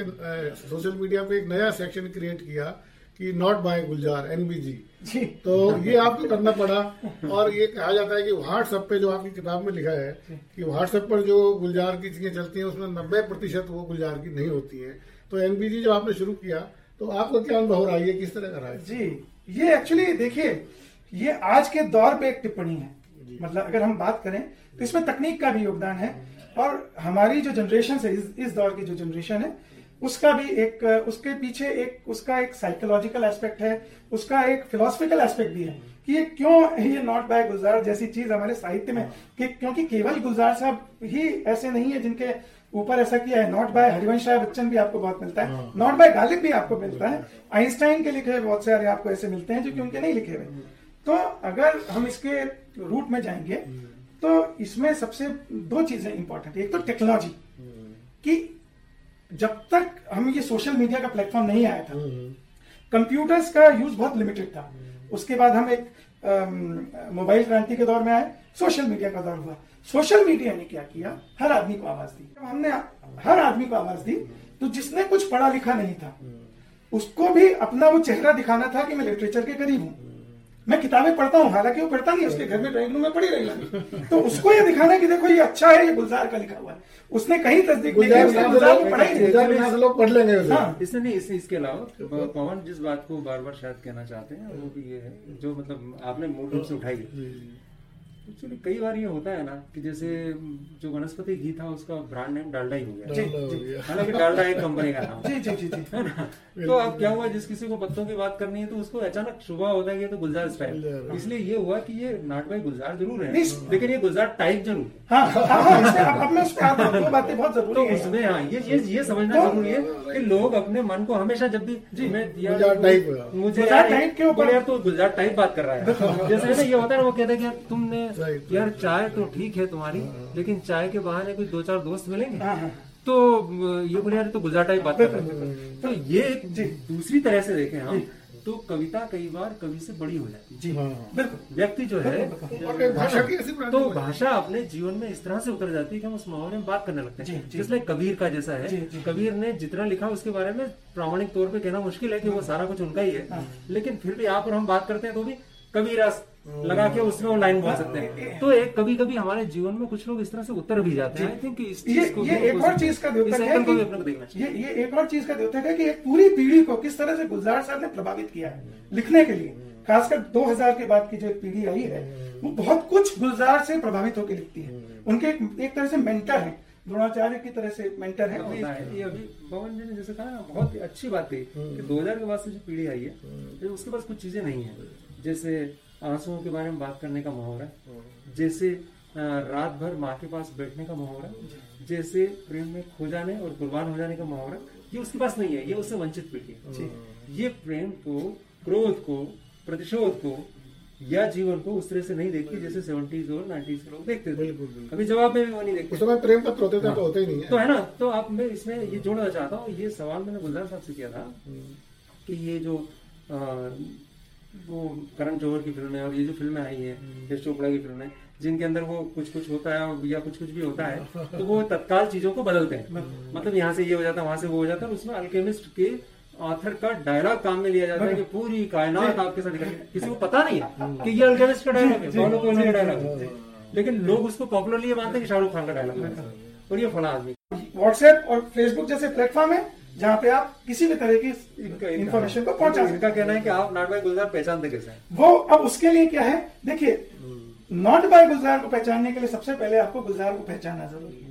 सोशल मीडिया पे एक नया सेक्शन क्रिएट किया कि not by Gulzar NBG ji. तो ये आपको करना पड़ा और ये कहा जाता है कि व्हाट्सएप पे जो आपकी किताब में लिखा है कि व्हाट्सएप पर जो गुलजार की चीज़ें चलती हैं उसमें नब्बे प्रतिशत वो गुलजार की नहीं होती है। तो एनबीजी जो आपने शुरू किया तो आपको क्या अनुभव रहा है किस तरह का रहा है जी ये एक्चुअली देखिए ये आज के दौर पे एक टिप्पणी है। मतलब अगर हम बात करें तो इसमें तकनीक का भी योगदान है और हमारी जो जनरेशन है इस, इस दौर की जो जनरेशन है उसका भी एक उसके पीछे एक उसका एक साइकोलॉजिकल एस्पेक्ट है उसका एक फिलोसफिकल एस्पेक्ट भी है कि ये क्यों ये नॉट बाय गुलजार जैसी चीज़ हमारे साहित्य में कि क्योंकि केवल गुलजार साहब ही ऐसे नहीं है जिनके ऊपर ऐसा किया है नॉट बाय हरिवंश राय बच्चन भी आपको बहुत मिलता है नॉट बाय गालिब भी आपको मिलता है आइंस्टाइन के लिखे हुए बहुत सारे आपको ऐसे मिलते हैं जो कि उनके नहीं लिखे हुए। तो अगर हम इसके रूट में जाएँगे तो इसमें सबसे दो चीज़ें इंपॉर्टेंट एक तो टेक्नोलॉजी कि जब तक हम ये सोशल मीडिया का प्लेटफॉर्म नहीं आया था कंप्यूटर्स का यूज़ बहुत लिमिटेड था। उसके बाद हम एक मोबाइल क्रांति के दौर में आए सोशल मीडिया का दौर हुआ। सोशल मीडिया ने क्या किया? हर आदमी को आवाज़ दी। हमने हर आदमी को आवाज़ दी तो जिसने कुछ पढ़ा लिखा नहीं था उसको भी अपना वो चेहरा दिखाना था कि मैं लिटरेचर के करीब हूँ। मैं किताबें पढ़ता हूँ हालाँकि वो पढ़ता नहीं उसके घर में ड्राइंग रूम में पड़ी रही तो उसको ये दिखाना कि देखो ये अच्छा है ये गुलजार का लिखा हुआ है। उसने कहीं तस्दीक पढ़ लेंगे हाँ। इसने नहीं इसने इसके अलावा पवन जिस बात को बार बार शायद कहना चाहते हैं वो भी ये है जो मतलब आपने मूल रूप से उठाई एक्चुअली कई बार ये होता है ना कि जैसे जो वनस्पति घी था उसका ब्रांड नेम डालडा ही हो गया। हालाँकि डालडा एक कंपनी का नाम जी जी जी जी। है ना? तो अब क्या हुआ जिस किसी को पत्तों की बात करनी है तो उसको अचानक सुबह होता है तो गुलजार स्टाइल इसलिए ये हुआ कि ये नाट भाई गुलजार ज़रूर है लेकिन ये गुलजार टाइप ज़रूर है। हाँ, हाँ, हाँ, हूँ, तो उसमें हाँ ये ये ये समझना तो- ज़रूरी है कि लोग अपने मन को हमेशा जब भी जी मैं। मुझे यार तो गुलजार टाइप बात कर रहा है। जैसे ये होता है ना वो कहते हैं कि तुमने. यार चाय तो ठीक है तुम्हारी लेकिन चाय के बहाने कोई दो चार दोस्त मिलेंगे? हाँ, हाँ। तो ये बोले यार तो गुलजार टाइप बात कर रहा है। तो ये दूसरी तरह से देखें हम तो कविता कई बार कवि से बड़ी हो जाती है। जी। हाँ। बिल्कुल। व्यक्ति जो है भाषा की ऐसी तो भाषा अपने जीवन में इस तरह से उतर जाती है कि हम उस माहौल में बात करने लगते हैं। जिसमें कबीर का जैसा है। कबीर ने जितना लिखा उसके बारे में प्रामाणिक तौर पे कहना मुश्किल है कि वो सारा कुछ उनका ही। है। लेकिन फिर भी आप और हम बात करते हैं तो भी कबीरा लगा के उसमें वो लाइन बोल सकते हैं। तो एक कभी कभी हमारे जीवन में कुछ लोग इस तरह से उतर भी जाते हैं। आई थिंक इस चीज़ को ये एक और चीज़ का द्योतक है को ये ये एक और चीज़ का द्योतक है कि एक पूरी पीढ़ी को किस तरह से गुलजार साहब ने प्रभावित किया है लिखने के लिए। खासकर 2000 के बाद की जो एक पीढ़ी आई है वो बहुत कुछ गुलजार से प्रभावित होकर लिखती है। उनके एक, एक तरह से मेंटर है। द्रोणाचार्य की तरह से मेंटर है। ये अभी पवन जी ने जैसे कहा ना बहुत ही अच्छी बात कही कि 2000 के बाद से जो पीढ़ी आई है तो उसके पास कुछ चीज़ें नहीं है। जैसे आंसुओं के बारे में बात करने का माहौल है। जैसे रात भर माँ के पास बैठने का माहौल है। जैसे प्रेम में खो जाने और कुर्बान हो जाने का माहौल है। ये उसके पास नहीं है ये उससे वंचित पीढ़ी है। ये प्रेम को क्रोध को प्रतिशोध को या जीवन को उस तरह से नहीं देखती जैसे सेवेंटीज और नाइन्टीज के लोग देखते थे। अभी जवाब में भी वो नहीं देखते। उस समय प्रेम पत्र होते थे तो होते ही नहीं तो है है ना तो अब मैं इसमें ये जोड़ना चाहता हूँ ये सवाल मैंने गुलजार साहब से किया था कि ये जो वो करण जौहर की फ़िल्में और ये जो फ़िल्में आई हैं यश चोपड़ा की फ़िल्में जिनके अंदर वो कुछ कुछ होता है या कुछ कुछ भी होता है तो वो तत्काल चीज़ों को बदलते हैं। मतलब यहाँ से ये हो जाता है वहाँ से वो हो जाता है उसमें अल्केमिस्ट के ऑथर का डायलॉग काम में लिया जाता है कि पूरी कायनात आपके साथ किसी को पता नहीं है कि ये अल्केमिस्ट का डायलॉग है का डायलॉग है। लेकिन लोग उसको पॉपुलरली ये मानते हैं कि शाहरुख खान का डायलॉग है। और ये फला आदमी। व्हाट्सएप और फेसबुक जैसे प्लेटफॉर्म है? जहाँ पे आप किसी भी तरह की इंफॉर्मेशन को पहुँचा सकते इनका कहना है कि आप नाट भाई गुलजार पहचानते कैसे। वो अब उसके लिए क्या है? देखिए नॉट बाय गुलजार को पहचानने के लिए सबसे पहले आपको गुलजार को पहचानना ज़रूरी है।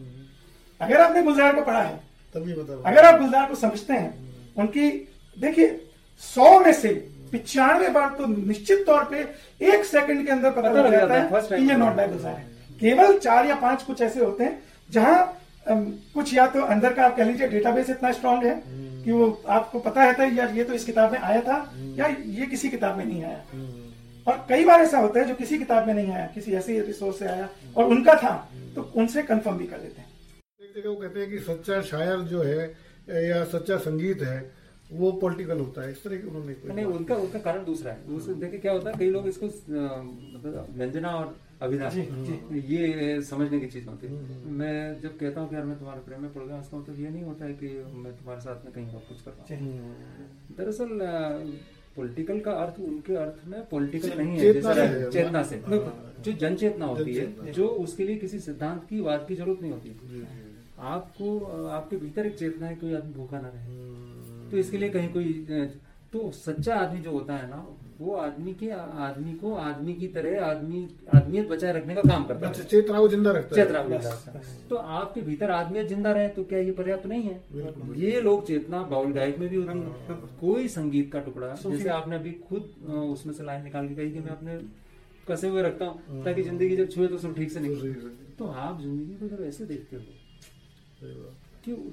अगर आपने गुलजार को पढ़ा है तभी बताओ। अगर आप गुलजार को समझते हैं उनकी देखिए सौ में से पिचानवे बार तो निश्चित तौर पे एक सेकंड के अंदर पता लग जाता है, कि ये नॉट बाय गुलजार है। केवल चार या पाँच कुछ ऐसे होते हैं जहाँ कुछ या तो अंदर का आप कह लीजिए डेटाबेस इतना स्ट्रांग है कि वो आपको पता है था यार ये तो इस किताब में आया था या ये किसी किताब में नहीं आया। और कई बार ऐसा होता है जो किसी किताब में नहीं आया किसी ऐसी रिसोर्स से आया और उनका था तो उनसे कंफर्म भी कर लेते हैं। एक जगह वो कहते हैं कि सच्चा शायर जो है या सच्चा संगीत है वो पॉलिटिकल होता है। इस तरह की उन्होंने कोई नहीं उनका उनका कारण दूसरा है। दूसरे देखिए क्या होता है कई लोग इसको मतलब व्यंजना और अभिधा ये समझने की चीज़ होती है। मैं जब कहता हूँ कि यार मैं तुम्हारे प्रेम में पड़ गया हंसता हूँ तो ये नहीं होता है कि मैं तुम्हारे साथ में कहीं और कुछ कर रहा हूँ। दरअसल पॉलिटिकल का अर्थ उनके अर्थ में पॉलिटिकल नहीं है चेतना जैसे चेतना से। जो जन चेतना होती है जो उसके लिए किसी सिद्धांत की बात की ज़रूरत नहीं होती। आपको आपके भीतर एक चेतना है कोई आदमी भूखा ना रहे। तो इसके लिए कहीं कोई तो सच्चा आदमी जो होता है ना वो आदमी के आदमी को आदमी की तरह आदमी आदमियत बचाए रखने का काम करता अच्छा है। चेतना को ज़िंदा रखता है। चेतना को ज़िंदा रखता है। तो आपके भीतर आदमियत ज़िंदा रहे तो क्या ये पर्याप्त नहीं है? ये लोग चेतना बाउल गायक में भी होती है। कोई संगीत का टुकड़ा जैसे आपने अभी खुद उसमें से लाइन निकाल के कही कि मैं अपने कसे हुए रखता हूँ ताकि ज़िंदगी जब छुए तो सब ठीक से निकले। तो आप ज़िंदगी को जब ऐसे देखते हो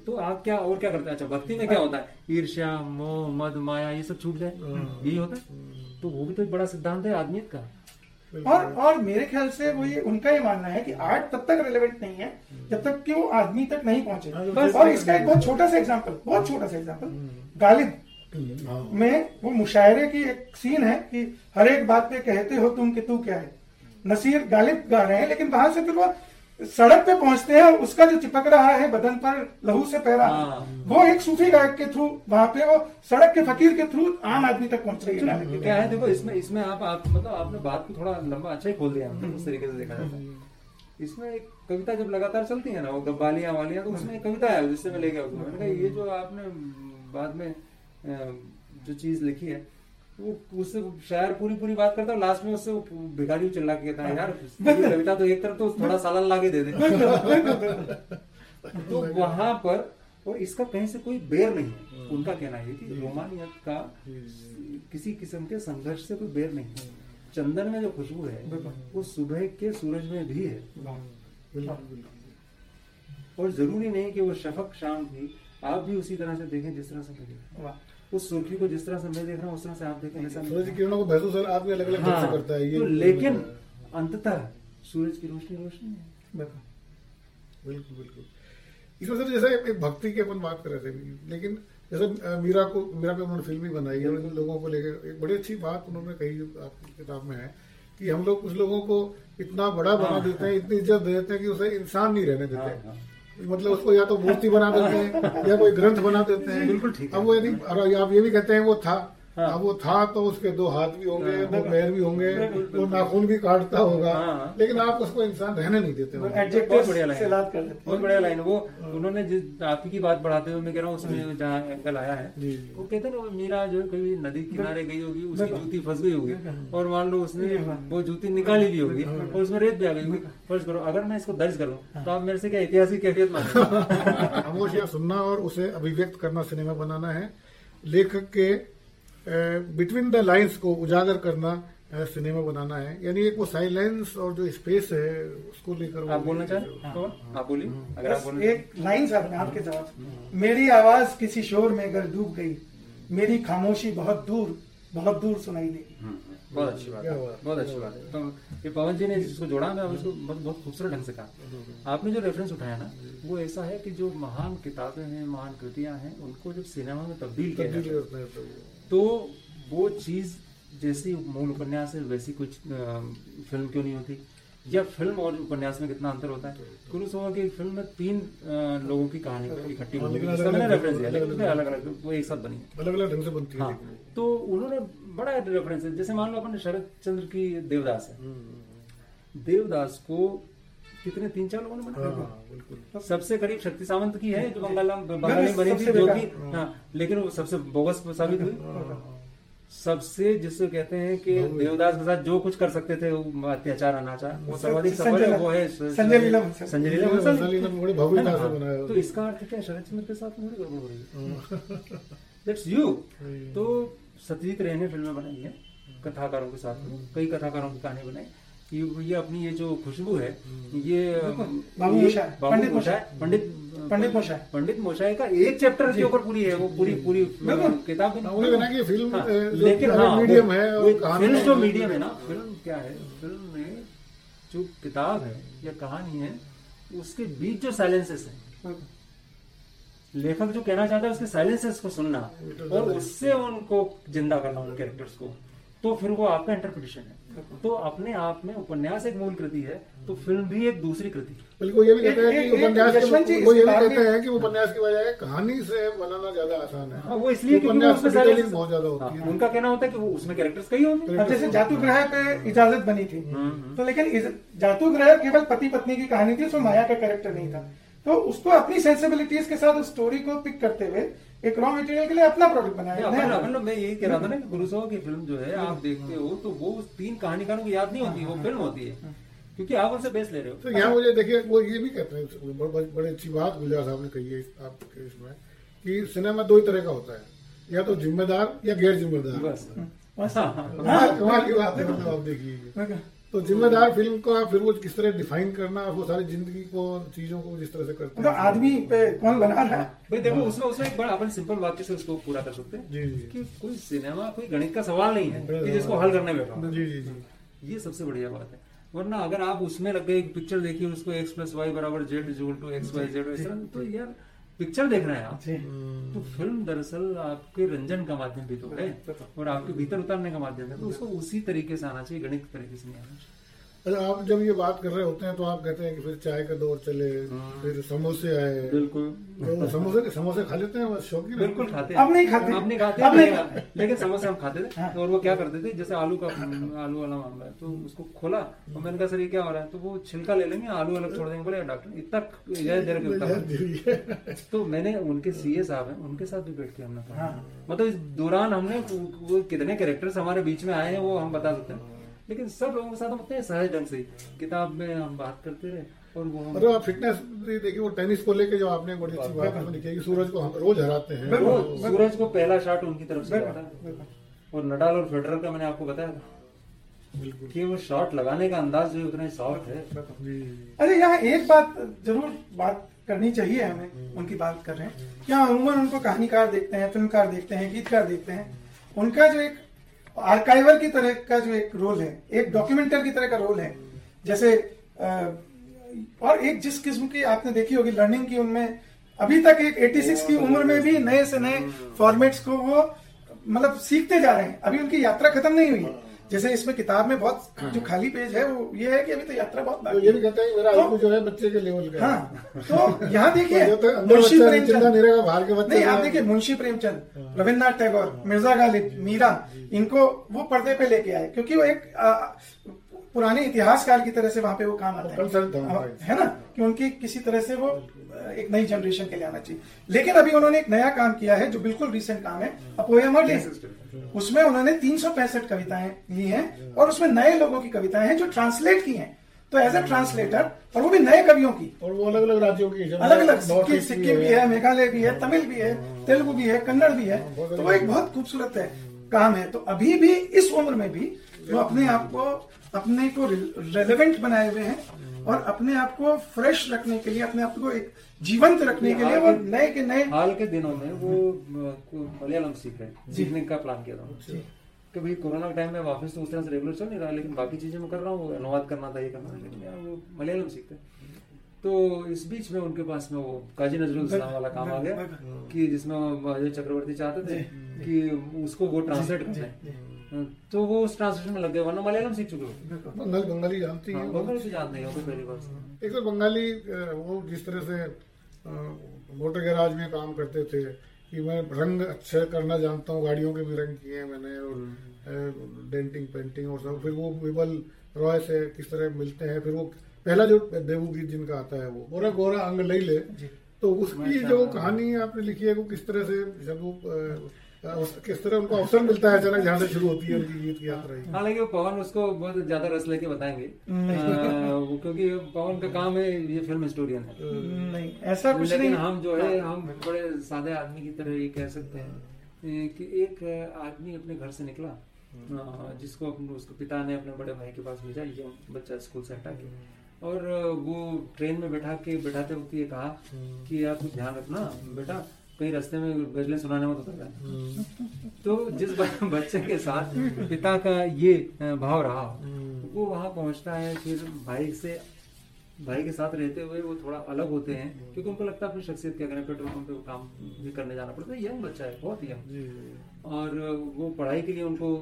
तो आप क्या और क्या करते हैं? अच्छा भक्ति में क्या होता है? ईर्ष्या मोह मद माया ये सब छूट जाए? यही होता है? तो वो भी तो एक बड़ा सिद्धांत है आदमियत का। और और मेरे ख्याल से वो ये उनका ये मानना है कि आर्ट तब तक रिलेवेंट नहीं है जब तक कि वो आदमी तक नहीं हाँ, पहुँचे बस। और इसका एक बहुत छोटा सा एग्जांपल बहुत छोटा सा एग्जांपल गालिब। हाँ। में वो मुशायरे की एक सीन है कि हर एक बात पे कहते हो तुम कि तू क्या है। नसीर गालिब गा रहे हैं लेकिन वहाँ से फिर वो सड़क पे पहुँचते हैं और उसका जो चिपक रहा है बदन पर लहू से पैरा हाँ। वो एक सूफी गायक के थ्रू वहाँ पे वो सड़क के फकीर के थ्रू आम आदमी तक पहुँच रही है। क्या है देखो इसमें इसमें आप आप मतलब आपने बात को थोड़ा लंबा अच्छा ही खोल दिया हमने उस तरीके से देखा जाता है। इसमें एक कविता जब लगातार चलती है ना वो गब्बालियाँ वालियाँ तो उसमें एक कविता है जिससे मैं ले गया उसको मैंने कहा ये जो आपने बाद में जो चीज़ लिखी है वो उससे शायर पूरी पूरी बात करता है लास्ट में उससे वो भिखारी चिल्ला के कहता है यार कविता तो एक तरफ़ तो थोड़ा सालन लागे दे दे। तो वहाँ पर और इसका कहीं से कोई बेर नहीं है। उनका कहना है कि रोमानियत का किसी किस्म के संघर्ष से कोई बेर नहीं है। चंदन में जो खुशबू है वो सुबह के सूरज में भी है। और ज़रूरी नहीं कि वो शफक शाम भी आप भी उसी तरह से देखें जिस तरह से मैं देख। रहा हूँ। उस सुर्खी को जिस तरह से मैं देख रहा हूँ उस तरह से आप देखें। ऐसा सूरज की किरणों को महसूस हर अलग अलग हाँ, करता है ये तो लेकिन अंततः सूरज की रोशनी रोशनी है। बिल्कुल बिल्कुल इसमें सर जैसे एक भक्ति की अपन बात कर रहे थे लेकिन जैसे मीरा को मीरा पे उन्होंने फ़िल्म भी बनाई है इन लोगों को लेकर एक बड़ी अच्छी बात उन्होंने कही आपकी किताब में है कि हम लोग कुछ लोगों को इतना बड़ा बना हाँ। देते हैं इतनी इज़्ज़त दे देते हैं कि उसे इंसान नहीं रहने हाँ, देते हाँ। मतलब उसको या तो मूर्ति बना देते हैं या कोई ग्रंथ बना देते हैं बिल्कुल ठीक है। अब वो यदि आप ये भी कहते हैं वो था हाँ। अब वो था तो उसके दो हाथ भी होंगे हाँ, दो पैर भी होंगे वो नाखून भी काटता होगा। हाँ। लेकिन आप उसको इंसान रहने नहीं देते हो। बहुत बढ़िया लाइन से लाद कर देते बहुत बढ़िया लाइन वो उन्होंने जिस ही की बात बढ़ाते हुए मैं कह रहा हूँ उसमें जहाँ एंगल आया है। वो कहते ना मीरा जो कभी नदी किनारे गई होगी उसकी जूती फंस गई होगी। और मान लो उसने वो जूती निकाली ली होगी और उसमें रेत भी आ गई होगी। फ़र्ज़ करो अगर मैं इसको दर्ज करूँ तो आप मेरे से क्या ऐतिहासिक कैफियत खामोश सुनना और उसे अभिव्यक्त करना सिनेमा बनाना है। लेखक के बिटवीन द लाइंस को उजागर करना सिनेमा बनाना है। यानी एक वो साइलेंस और जो स्पेस है उसको लेकर आप बोलना चाहें? तो आप बोलिए। अगर आप बोलना एक लाइन साहब ने आपके जवाब मेरी आवाज़ किसी शोर में अगर डूब गई मेरी खामोशी बहुत दूर बहुत दूर सुनाई देगी हम्म, बहुत अच्छी बात है। बहुत अच्छी बात है। तो ये पवन जी ने जिसको जोड़ा मैं उसको बहुत बहुत खूबसूरत ढंग से कहा। आपने जो रेफरेंस उठाया ना वो ऐसा है कि जो महान किताबें हैं महान कृतियाँ हैं उनको जब सिनेमा में तब्दील किया तो वो चीज़ जैसी मूल उपन्यास है वैसी कुछ फ़िल्म क्यों नहीं होती? या फ़िल्म और उपन्यास में कितना अंतर होता है? कुल समझ कि फ़िल्म में तीन लोगों की कहानी इकट्ठी हाँ, लेकिन है अलग-अलग मैंने रेफरेंस दिया लेकिन उसमें अलग अलग वो एक साथ बनी अलग अलग ढंग से बनती है हाँ तो उन्होंने बड़ा रेफरेंस है। जैसे मान लो अपन शरद चंद्र की देवदास है। देवदास को कितने? तीन चार लोगों ने हाँ बनाया हाँ, बिल्कुल। सबसे करीब शक्ति सावंत की है जो बंगाला बंगाली में बनी थी जो। कि हाँ लेकिन वो सबसे बोगस साबित हुई। सबसे जिसको कहते हैं कि देवदास के साथ जो कुछ कर सकते थे वो अत्याचार अनाचार वो सर्वाधिक सफल है वो है संजय लीला संजय लीला तो इसका अर्थ क्या शरद चंद्र के साथ थोड़ी गड़बड़ हो। रही है दैट्स यू तो सत्यजीत रे ने फ़िल्में बनाई है कथाकारों के साथ। कई कथाकारों की कहानी बनाई। ये ये अपनी ये जो खुशबू है ये बाबू ये- पंडित मोशाय पंडित पंडित मोशाय। पंडित मोशाय का एक चैप्टर के ऊपर पूरी है वो पूरी पूरी किताब हाँ, वही है ना कि फ़िल्म हाँ, लेकिन हाँ, मीडियम है कहानी फ़िल्म जो मीडियम है ना फ़िल्म क्या है? फ़िल्म में जो किताब है या कहानी है उसके बीच जो साइलेंसेस है। लेखक जो कहना चाहता है उसके साइलेंसेस को सुनना और उससे उनको ज़िंदा करना उन कैरेक्टर्स को। तो फिर वो आपका इंटरप्रिटेशन है। तो अपने आप में उपन्यास एक मूल कृति है तो फ़िल्म भी एक दूसरी कृति। बिल्कुल ये भी कहते हैं कि उपन्यास वो ये भी कहते हैं कि उपन्यास की बजाय कहानी से बनाना ज़्यादा आसान है। हाँ, वो इसलिए क्योंकि उसमें बहुत ज़्यादा होती हाँ, है। उनका कहना होता है कि वो उसमें कैरेक्टर्स कई होंगे। अब जैसे जातु ग्रह पे इजाज़त बनी थी। तो लेकिन जातु ग्रह केवल पति पत्नी की कहानी थी उसमें माया का कैरेक्टर नहीं था। तो उसको अपनी सेंसिबिलिटीज के साथ उस स्टोरी को पिक करते हुए एक रॉ मटेरियल के लिए अपना प्रोडक्ट बनाया। अपन अपन मैं यही कह रहा था ना कि गुरुसो की फ़िल्म जो है आप देखते हो तो वो उस तीन कहानीकारों को याद नहीं होती वो फ़िल्म होती है। क्योंकि आप उनसे बेस ले रहे हो। तो यहाँ मुझे देखिए वो ये भी कहते हैं बड़- अच्छी बात गुलजार साहब ने कही है आपके इसमें कि सिनेमा दो ही तरह का होता है। या तो जिम्मेदार या गैर जिम्मेदार। बस। बस। कमाल कमाल की बात है मतलब आप देखिए। तो जिम्मेदार फ़िल्म का फिर वो किस तरह डिफाइन करना वो सारी ज़िंदगी को चीज़ों को जिस तरह से करते मतलब आदमी पे कौन बना रहा है? भाई देखो उसमें उसमें एक बड़ा अपन सिंपल वाक्य से उसको पूरा कर सकते हैं जी जी। कि कोई सिनेमा कोई गणित का सवाल नहीं है कि जिसको हल करने बैठा हो। जी जी जी। ये सबसे बढ़िया बात है। वरना अगर आप उसमें लग गए एक पिक्चर देखिए उसको एक्स प्लस वाई बराबर Z is to X Y Z तो यार पिक्चर देख रहे हैं आप? तो फ़िल्म दरअसल आपके रंजन का माध्यम भी तो है और आपके भीतर उतारने का माध्यम है। तो उसको उसी तरीके से आना चाहिए गणित तरीके से नहीं आना चाहिए। अच्छा आप जब ये बात कर रहे होते हैं तो आप कहते हैं कि फिर चाय का दौर चले फिर समोसे आए। बिल्कुल। तो समोसे समोसे खा लेते हैं बस शौकीन बिल्कुल खाते हैं। अब नहीं खाते। अब नहीं खाते अब नहीं लेकिन- लेकिन समोसे हम खाते थे और वो क्या करते थे जैसे आलू का आलू वाला मामला है तो उसको खोला और मैंने कहा सर ये क्या हो रहा है? तो वो छिलका ले लेंगे आलू अलग छोड़ देंगे बोले डॉक्टर इतना इजाज़त दे। रहे उतना तो मैंने उनके सीए साहब हैं उनके साथ भी बैठ के हमने कहा मतलब इस दौरान हमने कितने कैरेक्टर्स हमारे बीच में आए हैं वो हम बता सकते हैं। लेकिन सब लोगों के साथ हम उतने सहज ढंग से किताब में हम बात करते रहे और वो मतलब आप फिटनेस देखिए वो टेनिस को लेके जो आपने बड़ी अच्छी बात लिखी है कि सूरज को हम रोज हराते हैं। सूरज को पहला शॉट उनकी तरफ़ से और नडाल और फेडरर का मैंने आपको बताया था कि वो शॉट लगाने का अंदाज जो है उतना सॉफ्ट है। अरे यहाँ एक बात ज़रूर बात करनी चाहिए हमें उनकी बात कर रहे हैं। यहाँ अमूमन उनको कहानीकार देखते हैं फिल्मकार देखते हैं गीतकार देखते हैं। उनका जो एक आर्काइवर की तरह का जो एक रोल है, एक डॉक्यूमेंटर की तरह का रोल है। जैसे और एक जिस किस्म की आपने देखी होगी, लर्निंग की उनमें, अभी तक एक 86 की उम्र में भी नए से नए फॉर्मेट्स को वो मतलब सीखते जा रहे हैं। अभी उनकी यात्रा खत्म नहीं हुई जैसे इसमें किताब में बहुत जो खाली पेज है वो ये है कि अभी तो यात्रा बहुत तो ये भी कहते हैं मेरा तो- आईक्यू जो है बच्चे के लेवल का हाँ। तो यहाँ देखिए तो मुंशी चिंता नहीं प्रेमचंद रहेगा बाहर के बच्चे नहीं आप देखिए मुंशी प्रेमचंद रविन्द्रनाथ टैगोर मिर्ज़ा गालिब मीरा इनको वो पर्दे पे लेके आए क्योंकि वो एक पुराने इतिहासकार की तरह से वहाँ पे वो काम आता है। हों, है ना? कि उनकी किसी तरह से वो एक नई जनरेशन के लिए आना चाहिए। लेकिन अभी उन्होंने एक नया काम किया है जो बिल्कुल रिसेंट काम है अपोएम उसमें उन्होंने तीन कविताएँ ली हैं और उसमें नए लोगों की कविताएँ हैं जो ट्रांसलेट की हैं। तो एज ए ट्रांसलेटर और वो भी नए कवियों की। और वो अलग अलग राज्यों की अलग अलग सिक्किम सिक्किम भी है। मेघालय भी है तमिल भी है तेलुगु भी है कन्नड़ भी है। तो वो एक बहुत खूबसूरत है काम है। तो अभी भी इस उम्र में भी वो अपने आप को अपने को रेलेवेंट बनाए हुए हैं। और अपने आप को फ्रेश रखने के लिए अपने आप को एक जीवंत रखने के लिए वो नए के नए हाल के दिनों में वो मलयालम सीख रहे सीखने का प्लान किया था। कि भाई कोरोना के टाइम में वापस तो उस तरह से रेगुलर चल नहीं रहा लेकिन बाकी चीज़ें मैं कर रहा हूँ अनुवाद करना था ये करना था लेकिन यार वो मलयालम सीखते तो इस बीच में उनके पास में वो काजी नजरुल इस्लाम वाला काम आ गया कि जिसमें अजय चक्रवर्ती चाहते थे कि उसको वो ट्रांसलेट कर दें। तो वो उस ट्रांसलेशन में लग गए वरना मलयालम सीख चुके हो बंगाल बंगाली जानती हाँ, है। बंगाली से जानते हैं पहली बात एक तो बंगाली वो जिस तरह से मोटर गैराज में काम करते थे कि मैं रंग अच्छा करना जानता हूँ गाड़ियों के भी रंग किए हैं मैंने और डेंटिंग पेंटिंग और सब। फिर वो विबल रॉय से किस तरह मिलते हैं फिर वो पहला जो देवू गीत जिनका आता है वो गोरा गोरा अंग लई ले। तो उसकी जो कहानी आपने लिखी है वो किस तरह से जब वो किस तरह उनको अवसर मिलता है अचानक जहाँ से शुरू होती है उनकी गीत की यात्रा हालाँकि वो पवन उसको बहुत ज़्यादा रस लेके बताएँगे। वो क्योंकि पवन का काम है ये फ़िल्म हिस्टोरियन है। नहीं ऐसा कुछ लेकिन नहीं। हम जो है हम बड़े सादे आदमी की तरह ये कह सकते हैं कि एक आदमी अपने घर से निकला जिसको अपने उसके पिता ने अपने बड़े भाई के पास भेजा ये बच्चा स्कूल से हटा के। और वो ट्रेन में बैठा के बैठाते वक्त ये कहा कि यार तू ध्यान रखना बेटा कहीं रास्ते में गजलें सुनाने मत उतर जाए तो जिस बच्चे के साथ पिता का ये भाव रहा वो वहाँ पहुँचता है फिर भाई से भाई के साथ रहते हुए वो थोड़ा अलग होते हैं क्योंकि उनको लगता है अपनी शख्सियत क्या करें पेट्रोल पंप पे काम भी करने जाना पड़ता है। यंग बच्चा है बहुत यंग। और वो पढ़ाई के लिए उनको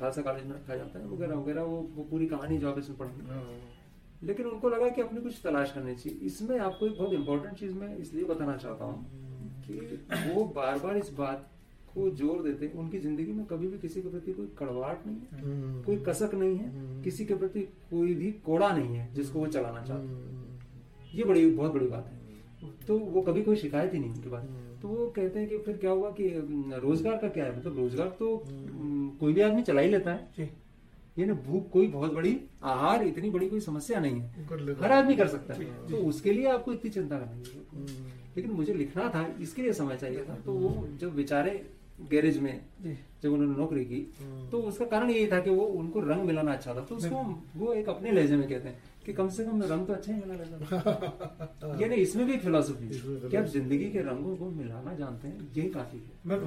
खालसा कॉलेज में रखा जाता है वगैरह वगैरह वो, वो पूरी कहानी जो आप इसमें पढ़ेंगे लेकिन उनको लगा कि अपनी कुछ तलाश करनी चाहिए। इसमें आपको एक बहुत इंपॉर्टेंट चीज़ मैं इसलिए बताना चाहता हूँ कि वो बार बार इस बात को ज़ोर देते हैं। उनकी ज़िंदगी में कभी भी किसी के प्रति कोई कड़वाहट नहीं है कोई कसक नहीं है किसी के प्रति कोई भी कोड़ा नहीं है जिसको वो चलाना चाहते हैं। ये बड़ी बहुत बड़ी बात है। तो वो कभी कोई शिकायत ही नहीं उनके बाद तो वो कहते हैं कि फिर क्या हुआ कि रोज़गार का क्या है? मतलब रोज़गार तो कोई भी आदमी चला ही लेता है। ये ना भूख कोई बहुत बड़ी आहार इतनी बड़ी कोई समस्या नहीं है। हर आदमी कर सकता है। तो उसके लिए आपको इतनी चिंता करनी है। हम्म। लेकिन मुझे लिखना था इसके लिए समय चाहिए था। तो वो जब बेचारे गैरेज में जब उन्होंने नौकरी की तो उसका कारण यही था कि वो उनको रंग मिलाना अच्छा था। तो उसको वो एक अपने लहजे में कहते हैं कि कम से कम रंग तो अच्छा ही मिला रहता यानी इसमें भी फिलोसफी कि आप ज़िंदगी के रंगों को मिलाना जानते हैं यही काफ़ी है।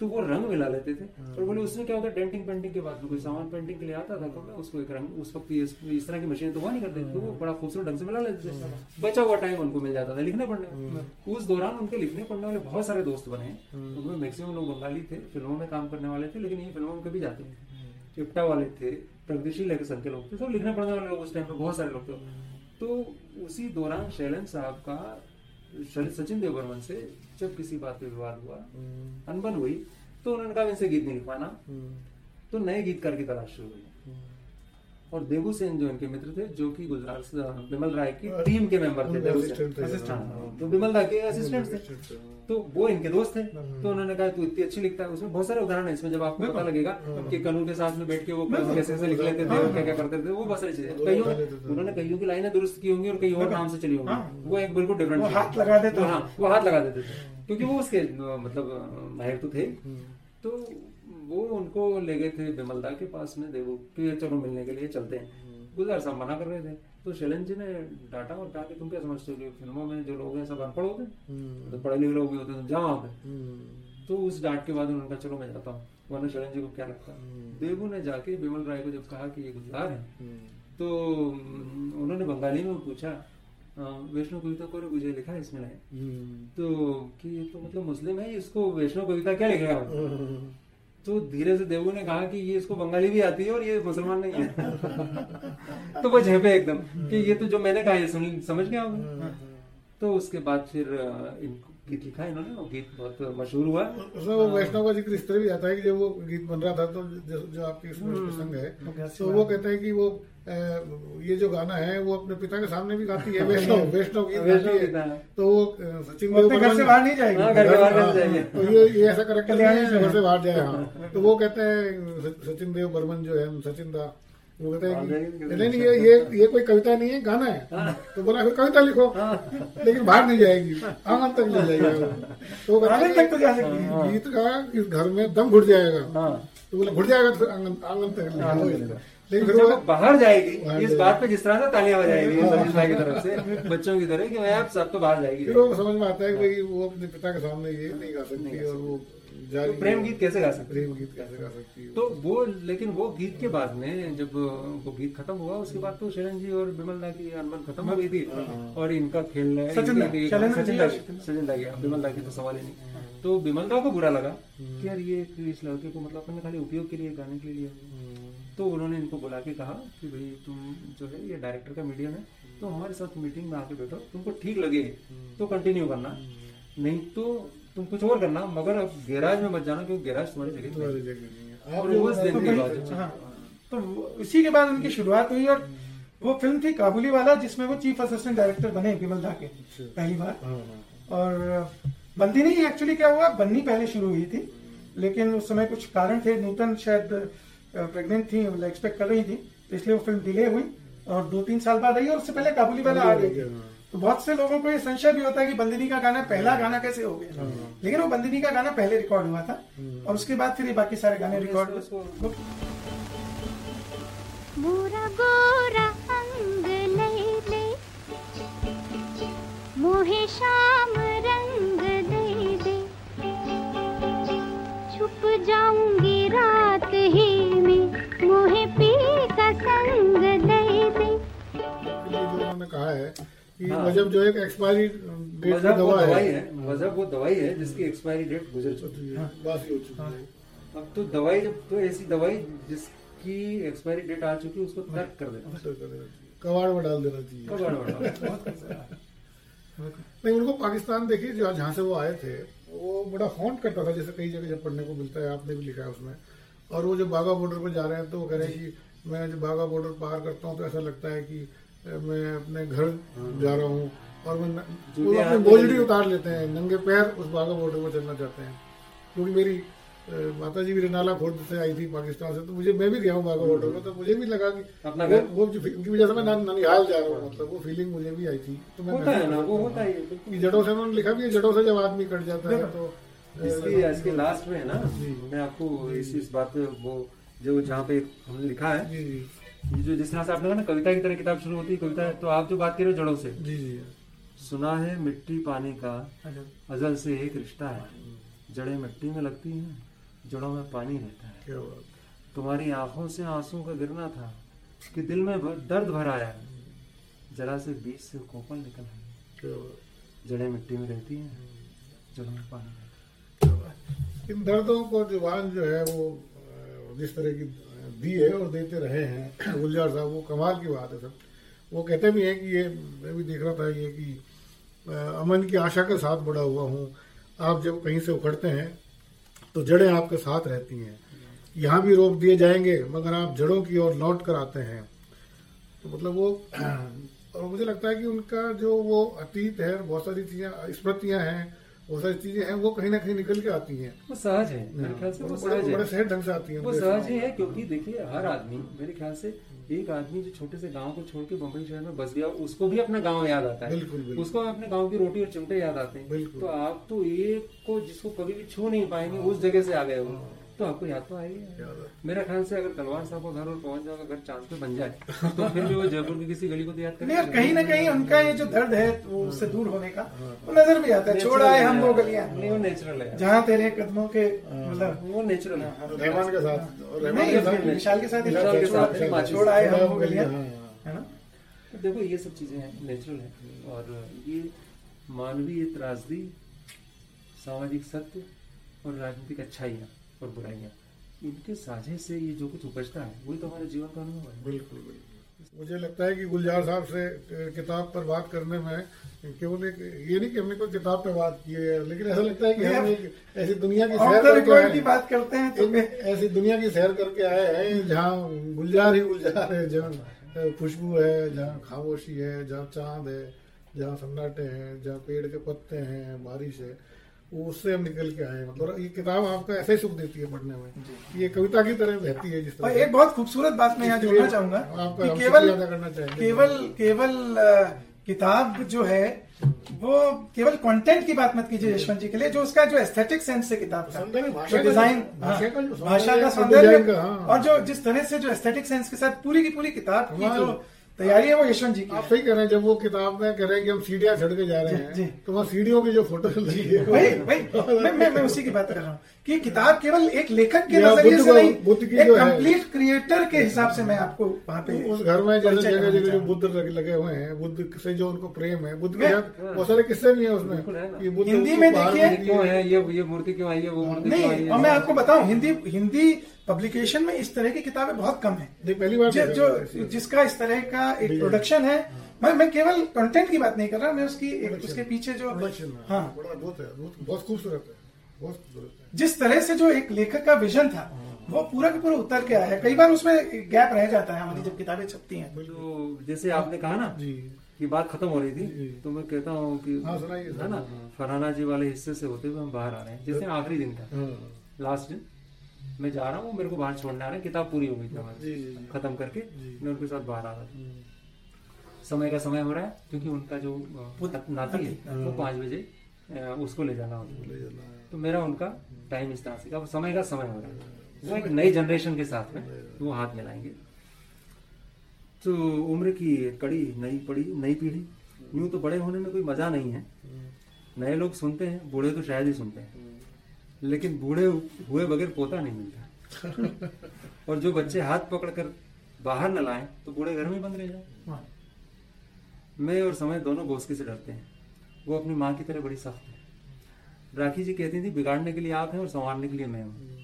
तो वो रंग मिला लेते थे। और बोले उसमें क्या होता है? डेंटिंग पेंटिंग के बाद में कोई सामान पेंटिंग के लिए आता था तो मैं उसको एक रंग उस वक्त इस, तरह की मशीन तो हुआ नहीं करते तो वो बड़ा खूबसूरत ढंग से मिला लेते थे। बचा हुआ टाइम उनको मिल जाता था लिखने पढ़ने उस दौरान उनके लिखने पढ़ने वाले बहुत सारे दोस्त बने उनमें मैक्सिमम लोग बंगाली थे फ़िल्मों में काम करने वाले थे लेकिन ये फ़िल्मों में कभी जाते नहीं थे। चिपटा वाले थे प्रगतिशील लेकर संघ के लोग थे सब लिखने पढ़ने वाले लोग उस टाइम पे बहुत सारे लोग थे। तो उसी दौरान शैलन साहब का सचिन देव बर्मन से जब किसी बात पे विवाद हुआ अनबन हुई तो उन्होंने कहा इनसे गीत नहीं लिखवाना। तो नए गीतकार की तलाश शुरू हुई। और देवू सेन जो इनके मित्र थे जो कि गुजरात से विमल राय की टीम के मेंबर थे हाँ, तो विमल राय के असिस्टेंट थे। तो वो इनके दोस्त थे तो उन्होंने कहा तू इतनी अच्छी लिखता है। उसमें बहुत सारे उदाहरण है इसमें जब आपको पता लगेगा कि कनू के साथ में बैठ के वो कैसे कैसे लिख लेते थे क्या क्या करते थे वो बहुत सारी चीज़ें कईयों उन्होंने कईयों की लाइनें दुरुस्त की होंगी और कई और नाम से चली होंगी। वो एक बिल्कुल डिफरेंट हाथ लगा देते हाँ वो हाथ लगा देते थे। क्योंकि वो उसके मतलब माहिर तो थे। तो वो उनको ले गए थे विमलदा के पास में। देवो कि चलो मिलने के लिए चलते हैं। गुलजार साहब मना कर रहे थे। तो शैलन जी ने डाटा और कहा कि तुम क्या समझते हो कि फ़िल्मों में जो लोग हैं सब अनपढ़ होते हैं? तो पढ़े लिखे लोग भी होते हैं तो जाओ वहाँ पे तो उस डांट के बाद उन्होंने कहा चलो मैं जाता हूँ। वरना शैलन जी को क्या लगता है? देवू ने जाके विमल राय को जब कहा कि ये गुलजार है तो उन्होंने बंगाली में पूछा वैष्णव कविता को मुझे लिखा है इसमें तो कि ये तो मतलब मुस्लिम है इसको वैष्णव कविता क्या लिखेगा तो धीरे से देवू ने कहा कि ये इसको बंगाली भी आती है और ये मुसलमान नहीं है। तो वो झेपे एकदम कि ये तो जो मैंने कहा ये सुन समझ गया होगा। तो उसके बाद फिर इनको गीत लिखा इन्होंने और गीत बहुत मशहूर हुआ। उसमें वो वैष्णव का ज़िक्र इस तरह भी आता है कि जब वो गीत बन रहा था तो जो, जो आपके इसमें प्रसंग है तो वो कहते हैं कि वो ये जो गाना है वो अपने पिता के सामने भी गाती है वैष्णव वैष्णव गीत गाती हाँ। है तो वो सचिन वो देव घर से बाहर नहीं हाँ, हाँ, जाएँगे। तो ये ये ऐसा करेक्टर नहीं है घर से बाहर जाए हाँ। तो वो कहते हैं सचिन देव बर्मन जो है सचिन दा हैं जाएँगे, नहीं नहीं ये ये ये कोई कविता नहीं है गाना है। तो बोला फिर कविता लिखो। लेकिन बाहर नहीं जाएगी। आँगन तक नहीं जाएगी तो तक तो जा कि सकती गीत का इस घर में दम घुट जाएगा। हाँ। तो बोला घुट जाएगा तो आँगन आँगन तक लेकिन फिर जब वो वो बाहर जाएगी इस बात पे जिस तरह से तालियाँ बजाएगी सचिन भाई की तरफ़ से बच्चों की तरह कि मैं आप सब तो बाहर जाएगी। फिर वो समझ में आता है कि वो अपने पिता के सामने ये नहीं गा सकती और वो तो प्रेम गीत कैसे गा सकते प्रेम गीत कैसे गा सकती है? तो वो लेकिन वो गीत के बाद में जब वो गीत खत्म हुआ उसके बाद तो शरण जी और बिमल दा की अनबन खत्म हो गई थी। और इनका खेल सचिन सचिन दा और- सचिन दा की विमल दा की तो सवाल ही नहीं। तो बिमल दा को बुरा लगा कि यार ये इस लड़के को मतलब अपने खाली उपयोग के लिए गाने के लिए। लिया तो उन्होंने इनको बुला के कहा कि भाई तुम जो है ये डायरेक्टर का मीडियम है तो हमारे साथ मीटिंग में आके बैठो तुमको ठीक लगे तो कंटिन्यू करना। नहीं तो तुम कुछ और करना मगर अब गैराज में मत जाना क्योंकि गैराज तुम्हारी जगह तुम्हारी जगह नहीं है। और दिन के बाद हाँ तो उसी के बाद उनकी शुरुआत हुई और वो फ़िल्म थी काबुली वाला जिसमें वो चीफ असिस्टेंट डायरेक्टर बने विमल दा के पहली बार। हाँ, हाँ। और बंदी नहीं एक्चुअली क्या हुआ बन्नी पहले शुरू हुई थी लेकिन उस समय कुछ कारण थे। नूतन शायद प्रेग्नेंट थी एक्सपेक्ट कर रही थी तो इसलिए वो फ़िल्म डिले हुई और दो तीन साल बाद आई और उससे पहले काबुली वाला आ गई। थी तो बहुत से लोगों को ये संशय भी होता है कि बंदिनी का गाना पहला गाना कैसे हो गया? लेकिन वो बंदिनी का गाना पहले रिकॉर्ड हुआ था और उसके बाद फिर ये बाकी सारे गाने रिकॉर्ड हुए। मोरा गोरा अंग लैले मोहे शाम रंग दे दे। छुप जाऊँगी रात ही मोहे पी का संग दे दे। उन्होंने कहा है कि हाँ। मज़हब जो एक एक्सपायरी डेट की दवा है। है मज़हब वो दवाई है जिसकी एक्सपायरी डेट गुजर चुकी है। बासी हो चुकी है। अब तो दवाई जब तो ऐसी दवाई जिसकी एक्सपायरी डेट आ चुकी है उसको तर्क कर देना चाहिए। कबाड़ में डाल देना चाहिए। कब बड़ा नहीं उनको पाकिस्तान देखिए जहाँ से वो आए थे वो बड़ा हॉन्ट करता था जैसे कई जगह जब पढ़ने को मिलता है आपने भी लिखा है उसमें। और वो जब बाघा बॉर्डर पर जा रहे हैं तो वो कह रहे हैं कि मैं जब बाघा बॉर्डर पार करता हूँ तो ऐसा लगता है कि मैं अपने घर जा रहा हूँ। और जूते वो अपनी में बोझड़ी उतार लेते हैं नंगे पैर उस बाघा बॉर्डर पर चलना चाहते हैं। क्योंकि मेरी माता जी भी रनाला खोर्द से आई थी पाकिस्तान से तो मुझे मैं भी गया हूँ बाघा बॉर्डर पर तो मुझे भी लगा कि वो उनकी वजह से मैं नान- ननिहाल जा रहा हूँ मतलब वो फीलिंग मुझे भी आई थी। तो मैं जड़ों से उन्होंने लिखा भी है जड़ों से जब आदमी कट जाता है तो इसकी इसके लास्ट में है ना मैं आपको इस इस बात पे वो जो जहाँ पे हमने लिखा है जी जी। ये जो जिस तरह से आपने कहा ना कविता की तरह किताब शुरू होती है कविता है तो आप जो बात कर रहे हो जड़ों से। जी जी। सुना है मिट्टी पानी का अच्छा। अजल से एक रिश्ता है। जड़ें मिट्टी में लगती हैं जड़ों में पानी रहता है। तुम्हारी आँखों से आँसू का गिरना था कि दिल में दर्द भर आया जरा से बीच से कोपल निकल बात। जड़ें मिट्टी में रहती हैं जड़ों में पानी इन दर्दों को ज़ुबान जो है वो जिस तरह की दी है और देते रहे हैं, गुलजार साहब, वो कमाल की बात है सब। वो कहते भी हैं कि ये, मैं भी देख रहा था ये कि अमन की आशा के साथ बड़ा हुआ हूँ। आप जब कहीं से उखड़ते हैं तो जड़ें आपके साथ रहती हैं। यहाँ भी रोक दिए जाएँगे, मगर आप जड़ों की ओर लौट कर आते हैं। तो मतलब वो, और मुझे लगता है कि उनका जो वो अतीत है, बहुत सारी चीज़ें, स्मृतियाँ हैं बहुत सारी चीज़ें हैं वो कहीं ना कहीं निकल के आती हैं। वो सहज है मेरे ख्याल से वो सहज बड़े है सहज ढंग से आती है वो सहज ही है क्योंकि देखिए हर आदमी मेरे ख्याल से एक आदमी जो छोटे से गाँव को छोड़ के बम्बई शहर में बस गया उसको भी अपना गाँव याद आता है। बिल्कुल, बिल्कुल। उसको अपने गाँव की रोटी और चिमटे याद आते हैं। तो आप तो एक को जिसको कभी भी छू नहीं पाएँगे उस जगह से आ गए हो। तो आपको याद तो आएगी। मेरा ख्याल से अगर तलवार साहब का घर और पहुँच जाओ घर चाँद पे बन जाए तो फिर भी वो जयपुर की किसी गली को तो याद नहीं यार कहीं ना कहीं उनका ये जो दर्द है वो उससे दूर होने का वो नज़र भी आता है। छोड़ आए हम वो गलियाँ। नहीं वो नेचुरल है। जहाँ तेरे कदमों के मतलब वो नेचुरल है। रहमान के साथ नहीं विशाल के साथ विशाल के साथ छोड़- आए हम वो गलियाँ हाँ, है ना? तो देखो ये सब चीज़ें नेचुरल है। और ये मानवीय त्रासदी सामाजिक सत्य और राजनीतिक अच्छाइयाँ और बुराइयाँ। इनके साझे से ये जो कुछ उपजता है वही तो हमारे जीवन का अनुभव है। बिल्कुल बिल्कुल। मुझे लगता है कि गुलजार साहब से किताब पर बात करने में केवल एक ये नहीं कि हमने कोई किताब पे बात की है लेकिन ऐसा लगता है कि हम एक ऐसी दुनिया की सैर करके आए की हैं। बात करते हैं तो ऐसी दुनिया की सैर करके आए हैं जहाँ गुलजार ही गुलजार है जहाँ खुशबू है जहाँ खामोशी है जहाँ चाँद है जहाँ सन्नाटे हैं जहाँ पेड़ के पत्ते हैं बारिश है। उससे हम निकल के आए हैं। मतलब ये किताब आपका ऐसे ही सुख देती है पढ़ने में ये कविता की तरह बहती है जिस तरह एक बहुत खूबसूरत बात मैं यहाँ जोड़ना चाहूँगा कि केवल करना चाहेंगे। केवल केवल किताब जो है वो केवल कंटेंट की बात मत कीजिए यशवंत जी के लिए जो उसका जो एस्थेटिक सेंस से किताब था डिज़ाइन भाषा का जो भाषा का सौंदर्य, हाँ। और जो जिस तरह से जो एस्थेटिक सेंस के साथ पूरी की पूरी किताब की जो तैयारी है वो यशवंत जी की? आप सही कह रहे हैं जब वो किताब में कह रहे हैं कि हम सीढ़ियाँ चढ़ के जा रहे। हैं तो वहाँ सीढ़ियों की जो फ़ोटो लगी है वही वही मैं, मैं मैं उसी की बात कर रहा हूँ कि किताब केवल एक लेखक के नज़रिए से नहीं बुद्ध की एक जो कंप्लीट क्रिएटर के हिसाब से मैं आपको वहाँ पे उस घर में जैसे जगह जगह जो बुद्ध लगे हुए हैं बुद्ध से जो उनको प्रेम है बुद्ध के साथ बहुत सारे किस्से भी है उसमें हिंदी में देखिए, क्यों है ये ये मूर्ति क्यों आई है वो मूर्ति नहीं और मैं आपको बताऊँ हिंदी हिंदी पब्लिकेशन में इस तरह की किताबें बहुत कम है। पहली बार जो, जो जिसका इस तरह का एक प्रोडक्शन है। मैं मैं केवल कंटेंट की बात नहीं कर रहा मैं उसकी एक, उसके पीछे जो प्रोडक्शन हाँ। है। बहुत खूबसूरत है बहुत खूबसूरत है। जिस तरह से जो एक लेखक का विजन था वो पूरा का पूरा उतर के आया है। कई बार उसमें गैप रह जाता है हमारी जब किताबें छपती हैं। तो जैसे आपने कहा ना जी। कि बात खत्म हो रही थी तो मैं कहता हूँ कि हाँ, है ना फरहाना जी वाले हिस्से से होते हुए हम बाहर आ रहे हैं। जैसे आखिरी दिन था। हाँ। लास्ट दिन। मैं जा रहा हूँ वो मेरे को बाहर छोड़ने आ रहा है किताब पूरी हो गई थी हमारी। खत्म करके मैं उनके साथ बाहर आ रहा था। समय का समय हो रहा है क्योंकि उनका जो नाती है वो पाँच बजे उसको ले जाना होता है। है। तो मेरा उनका टाइम इस तरह से अब समय का समय हो रहा है। वो एक नई जनरेशन के साथ में वो हाथ मिलाएँगे। तो उम्र की कड़ी नई पड़ी नई पीढ़ी। यूँ तो बड़े होने में कोई मज़ा नहीं है। नए लोग सुनते हैं बूढ़े तो शायद ही सुनते हैं। लेकिन बूढ़े हुए बगैर पोता नहीं मिलता। और जो बच्चे हाथ पकड़कर बाहर न लाए तो बूढ़े घर में बंद रह जाए। हाँ। मैं और समय दोनों बोसकी से डरते हैं। वो अपनी माँ की तरह बड़ी सख्त है। राखी जी कहती थी बिगाड़ने के लिए आप हैं और संवारने के लिए मैं हूँ।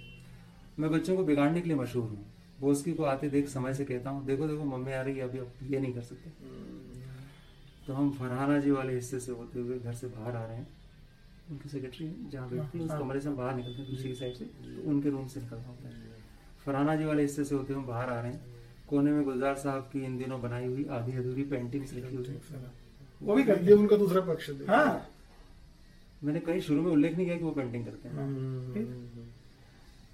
मैं बच्चों को बिगाड़ने के लिए मशहूर हूँ। बोसकी को आते देख समय से कहता हूँ देखो देखो मम्मी आ रही है अभी आप ये नहीं कर सकते। तो हम फरहाना जी वाले हिस्से से होते हुए घर से बाहर आ रहे हैं। उनकी सेक्रेटरी जहाँ बैठती है उस कमरे से हम बाहर निकलते हैं दूसरी साइड से तो उनके रूम से निकलना होता है फरहाना जी वाले हिस्से से होते हुए हम बाहर आ रहे हैं। कोने में गुलजार साहब की इन दिनों बनाई हुई आधी अधूरी पेंटिंग्स रखी हुई वो भी करते ये उनका दूसरा पक्ष हाँ। मैंने कहीं शुरू में उल्लेख नहीं किया कि वो पेंटिंग करते हैं।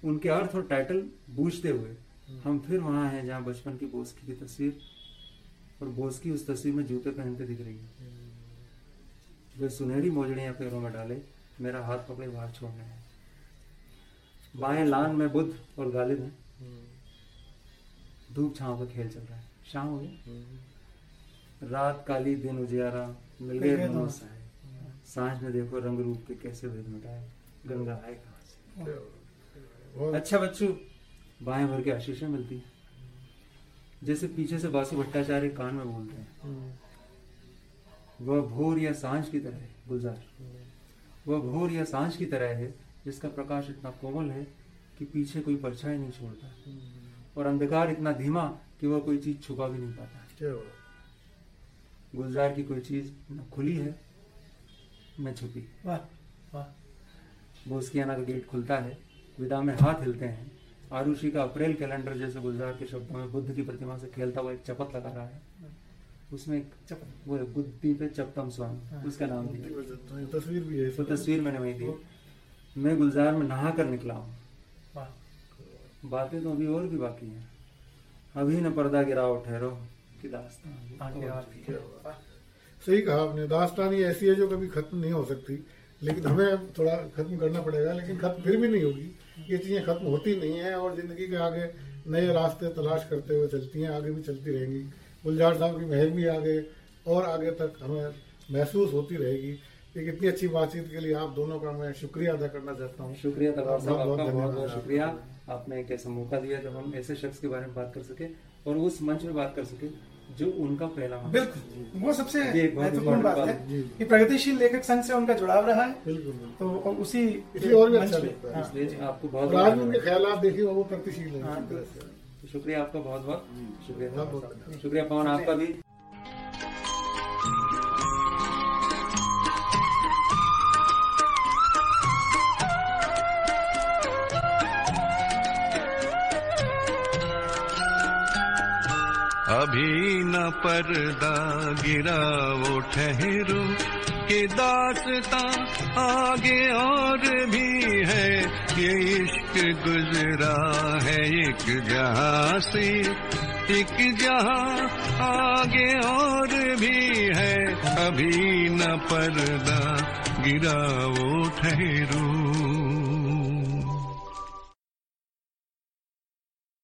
उनके अर्थ और टाइटल बूझते हुए हम फिर वहाँ हैं जहाँ बचपन की बोस्की की तस्वीर और बोस्की उस तस्वीर में जूते पहनते दिख रही है। वे सुनहरी मोजड़ियाँ पैरों में डाले। मेरा हाथ पकड़े बाहर छोड़ने हैं। बाएँ लान में बुद्ध और गालिब है। धूप छाव का खेल चल रहा है। शाम हो गई। रात काली दिन उजियारा मिल गए। साए साँझ में देखो रंग रूप के कैसे भेद मिटाए। गंगा आए कहाँ से? अच्छा बच्चू बाएँ भर के आशीषें मिलती हैं। जैसे पीछे से बासु भट्टाचार्य कान में बोलते हैं। वह भोर या साँझ की तरह है गुलजार। वह भोर या साँझ की तरह है जिसका प्रकाश इतना कोमल है कि पीछे कोई परछाई नहीं छोड़ता। और अंधकार इतना धीमा कि वह कोई चीज़ छुपा भी नहीं पाता। गुलजार की कोई चीज़ न खुली है न छुपी। वाह वाह। बोस्कियाना का गेट खुलता है विदा में हाथ हिलते हैं। आरुषि का अप्रैल कैलेंडर जैसे गुलजार के शब्दों में बुद्ध की प्रतिमा से खेलता हुआ एक चपत लगा रहा है। उसमें एक चपत वो बुद्धि पे चपतम स्वामी उसका नाम दिया तो तस्वीर भी है तो तस्वीर मैंने वही दी। मैं गुलजार में नहा कर निकला हूँ। बातें तो अभी और भी बाकी हैं। अभी न पर्दा गिराओ ठहरो कि दास्तां आगे और भी। है। सही कहा आपने दास्तानी ऐसी है जो कभी खत्म नहीं हो सकती लेकिन हमें थोड़ा खत्म करना पड़ेगा लेकिन खत्म फिर भी नहीं होगी। ये चीज़ें खत्म होती नहीं है और ज़िंदगी के आगे नए रास्ते तलाश करते हुए चलती हैं आगे भी चलती रहेंगी। गुलजार साहब की महर भी आगे और आगे तक हमें महसूस होती रहेगी। एक इतनी अच्छी बातचीत के लिए आप दोनों का मैं शुक्रिया अदा करना चाहता हूँ। शुक्रिया तलवार साहब आपका बहुत बहुत शुक्रिया। आपने एक ऐसा मौका दिया जब हम ऐसे शख्स के बारे में बात कर सके और उस मंच में बात कर सके जो उनका पहला बिल्कुल। वो सबसे महत्वपूर्ण बात है कि प्रगतिशील लेखक संघ से उनका जुड़ाव रहा है। बिल्कुल। तो और उसी और भी अच्छा लगता है। हाँ। आपको बहुत। ख्याल देखिए वो प्रगतिशील है। हाँ। शुक्रिया आपका बहुत बहुत। शुक्रिया। शुक्रिया पवन आपका भी। अभी न पर्दा गिरा वो ठहरो के दासता आगे और भी है। ये इश्क गुजरा है एक जहाँ से, एक जहाँ आगे और भी है। अभी न पर्दा गिरा वो ठहरो।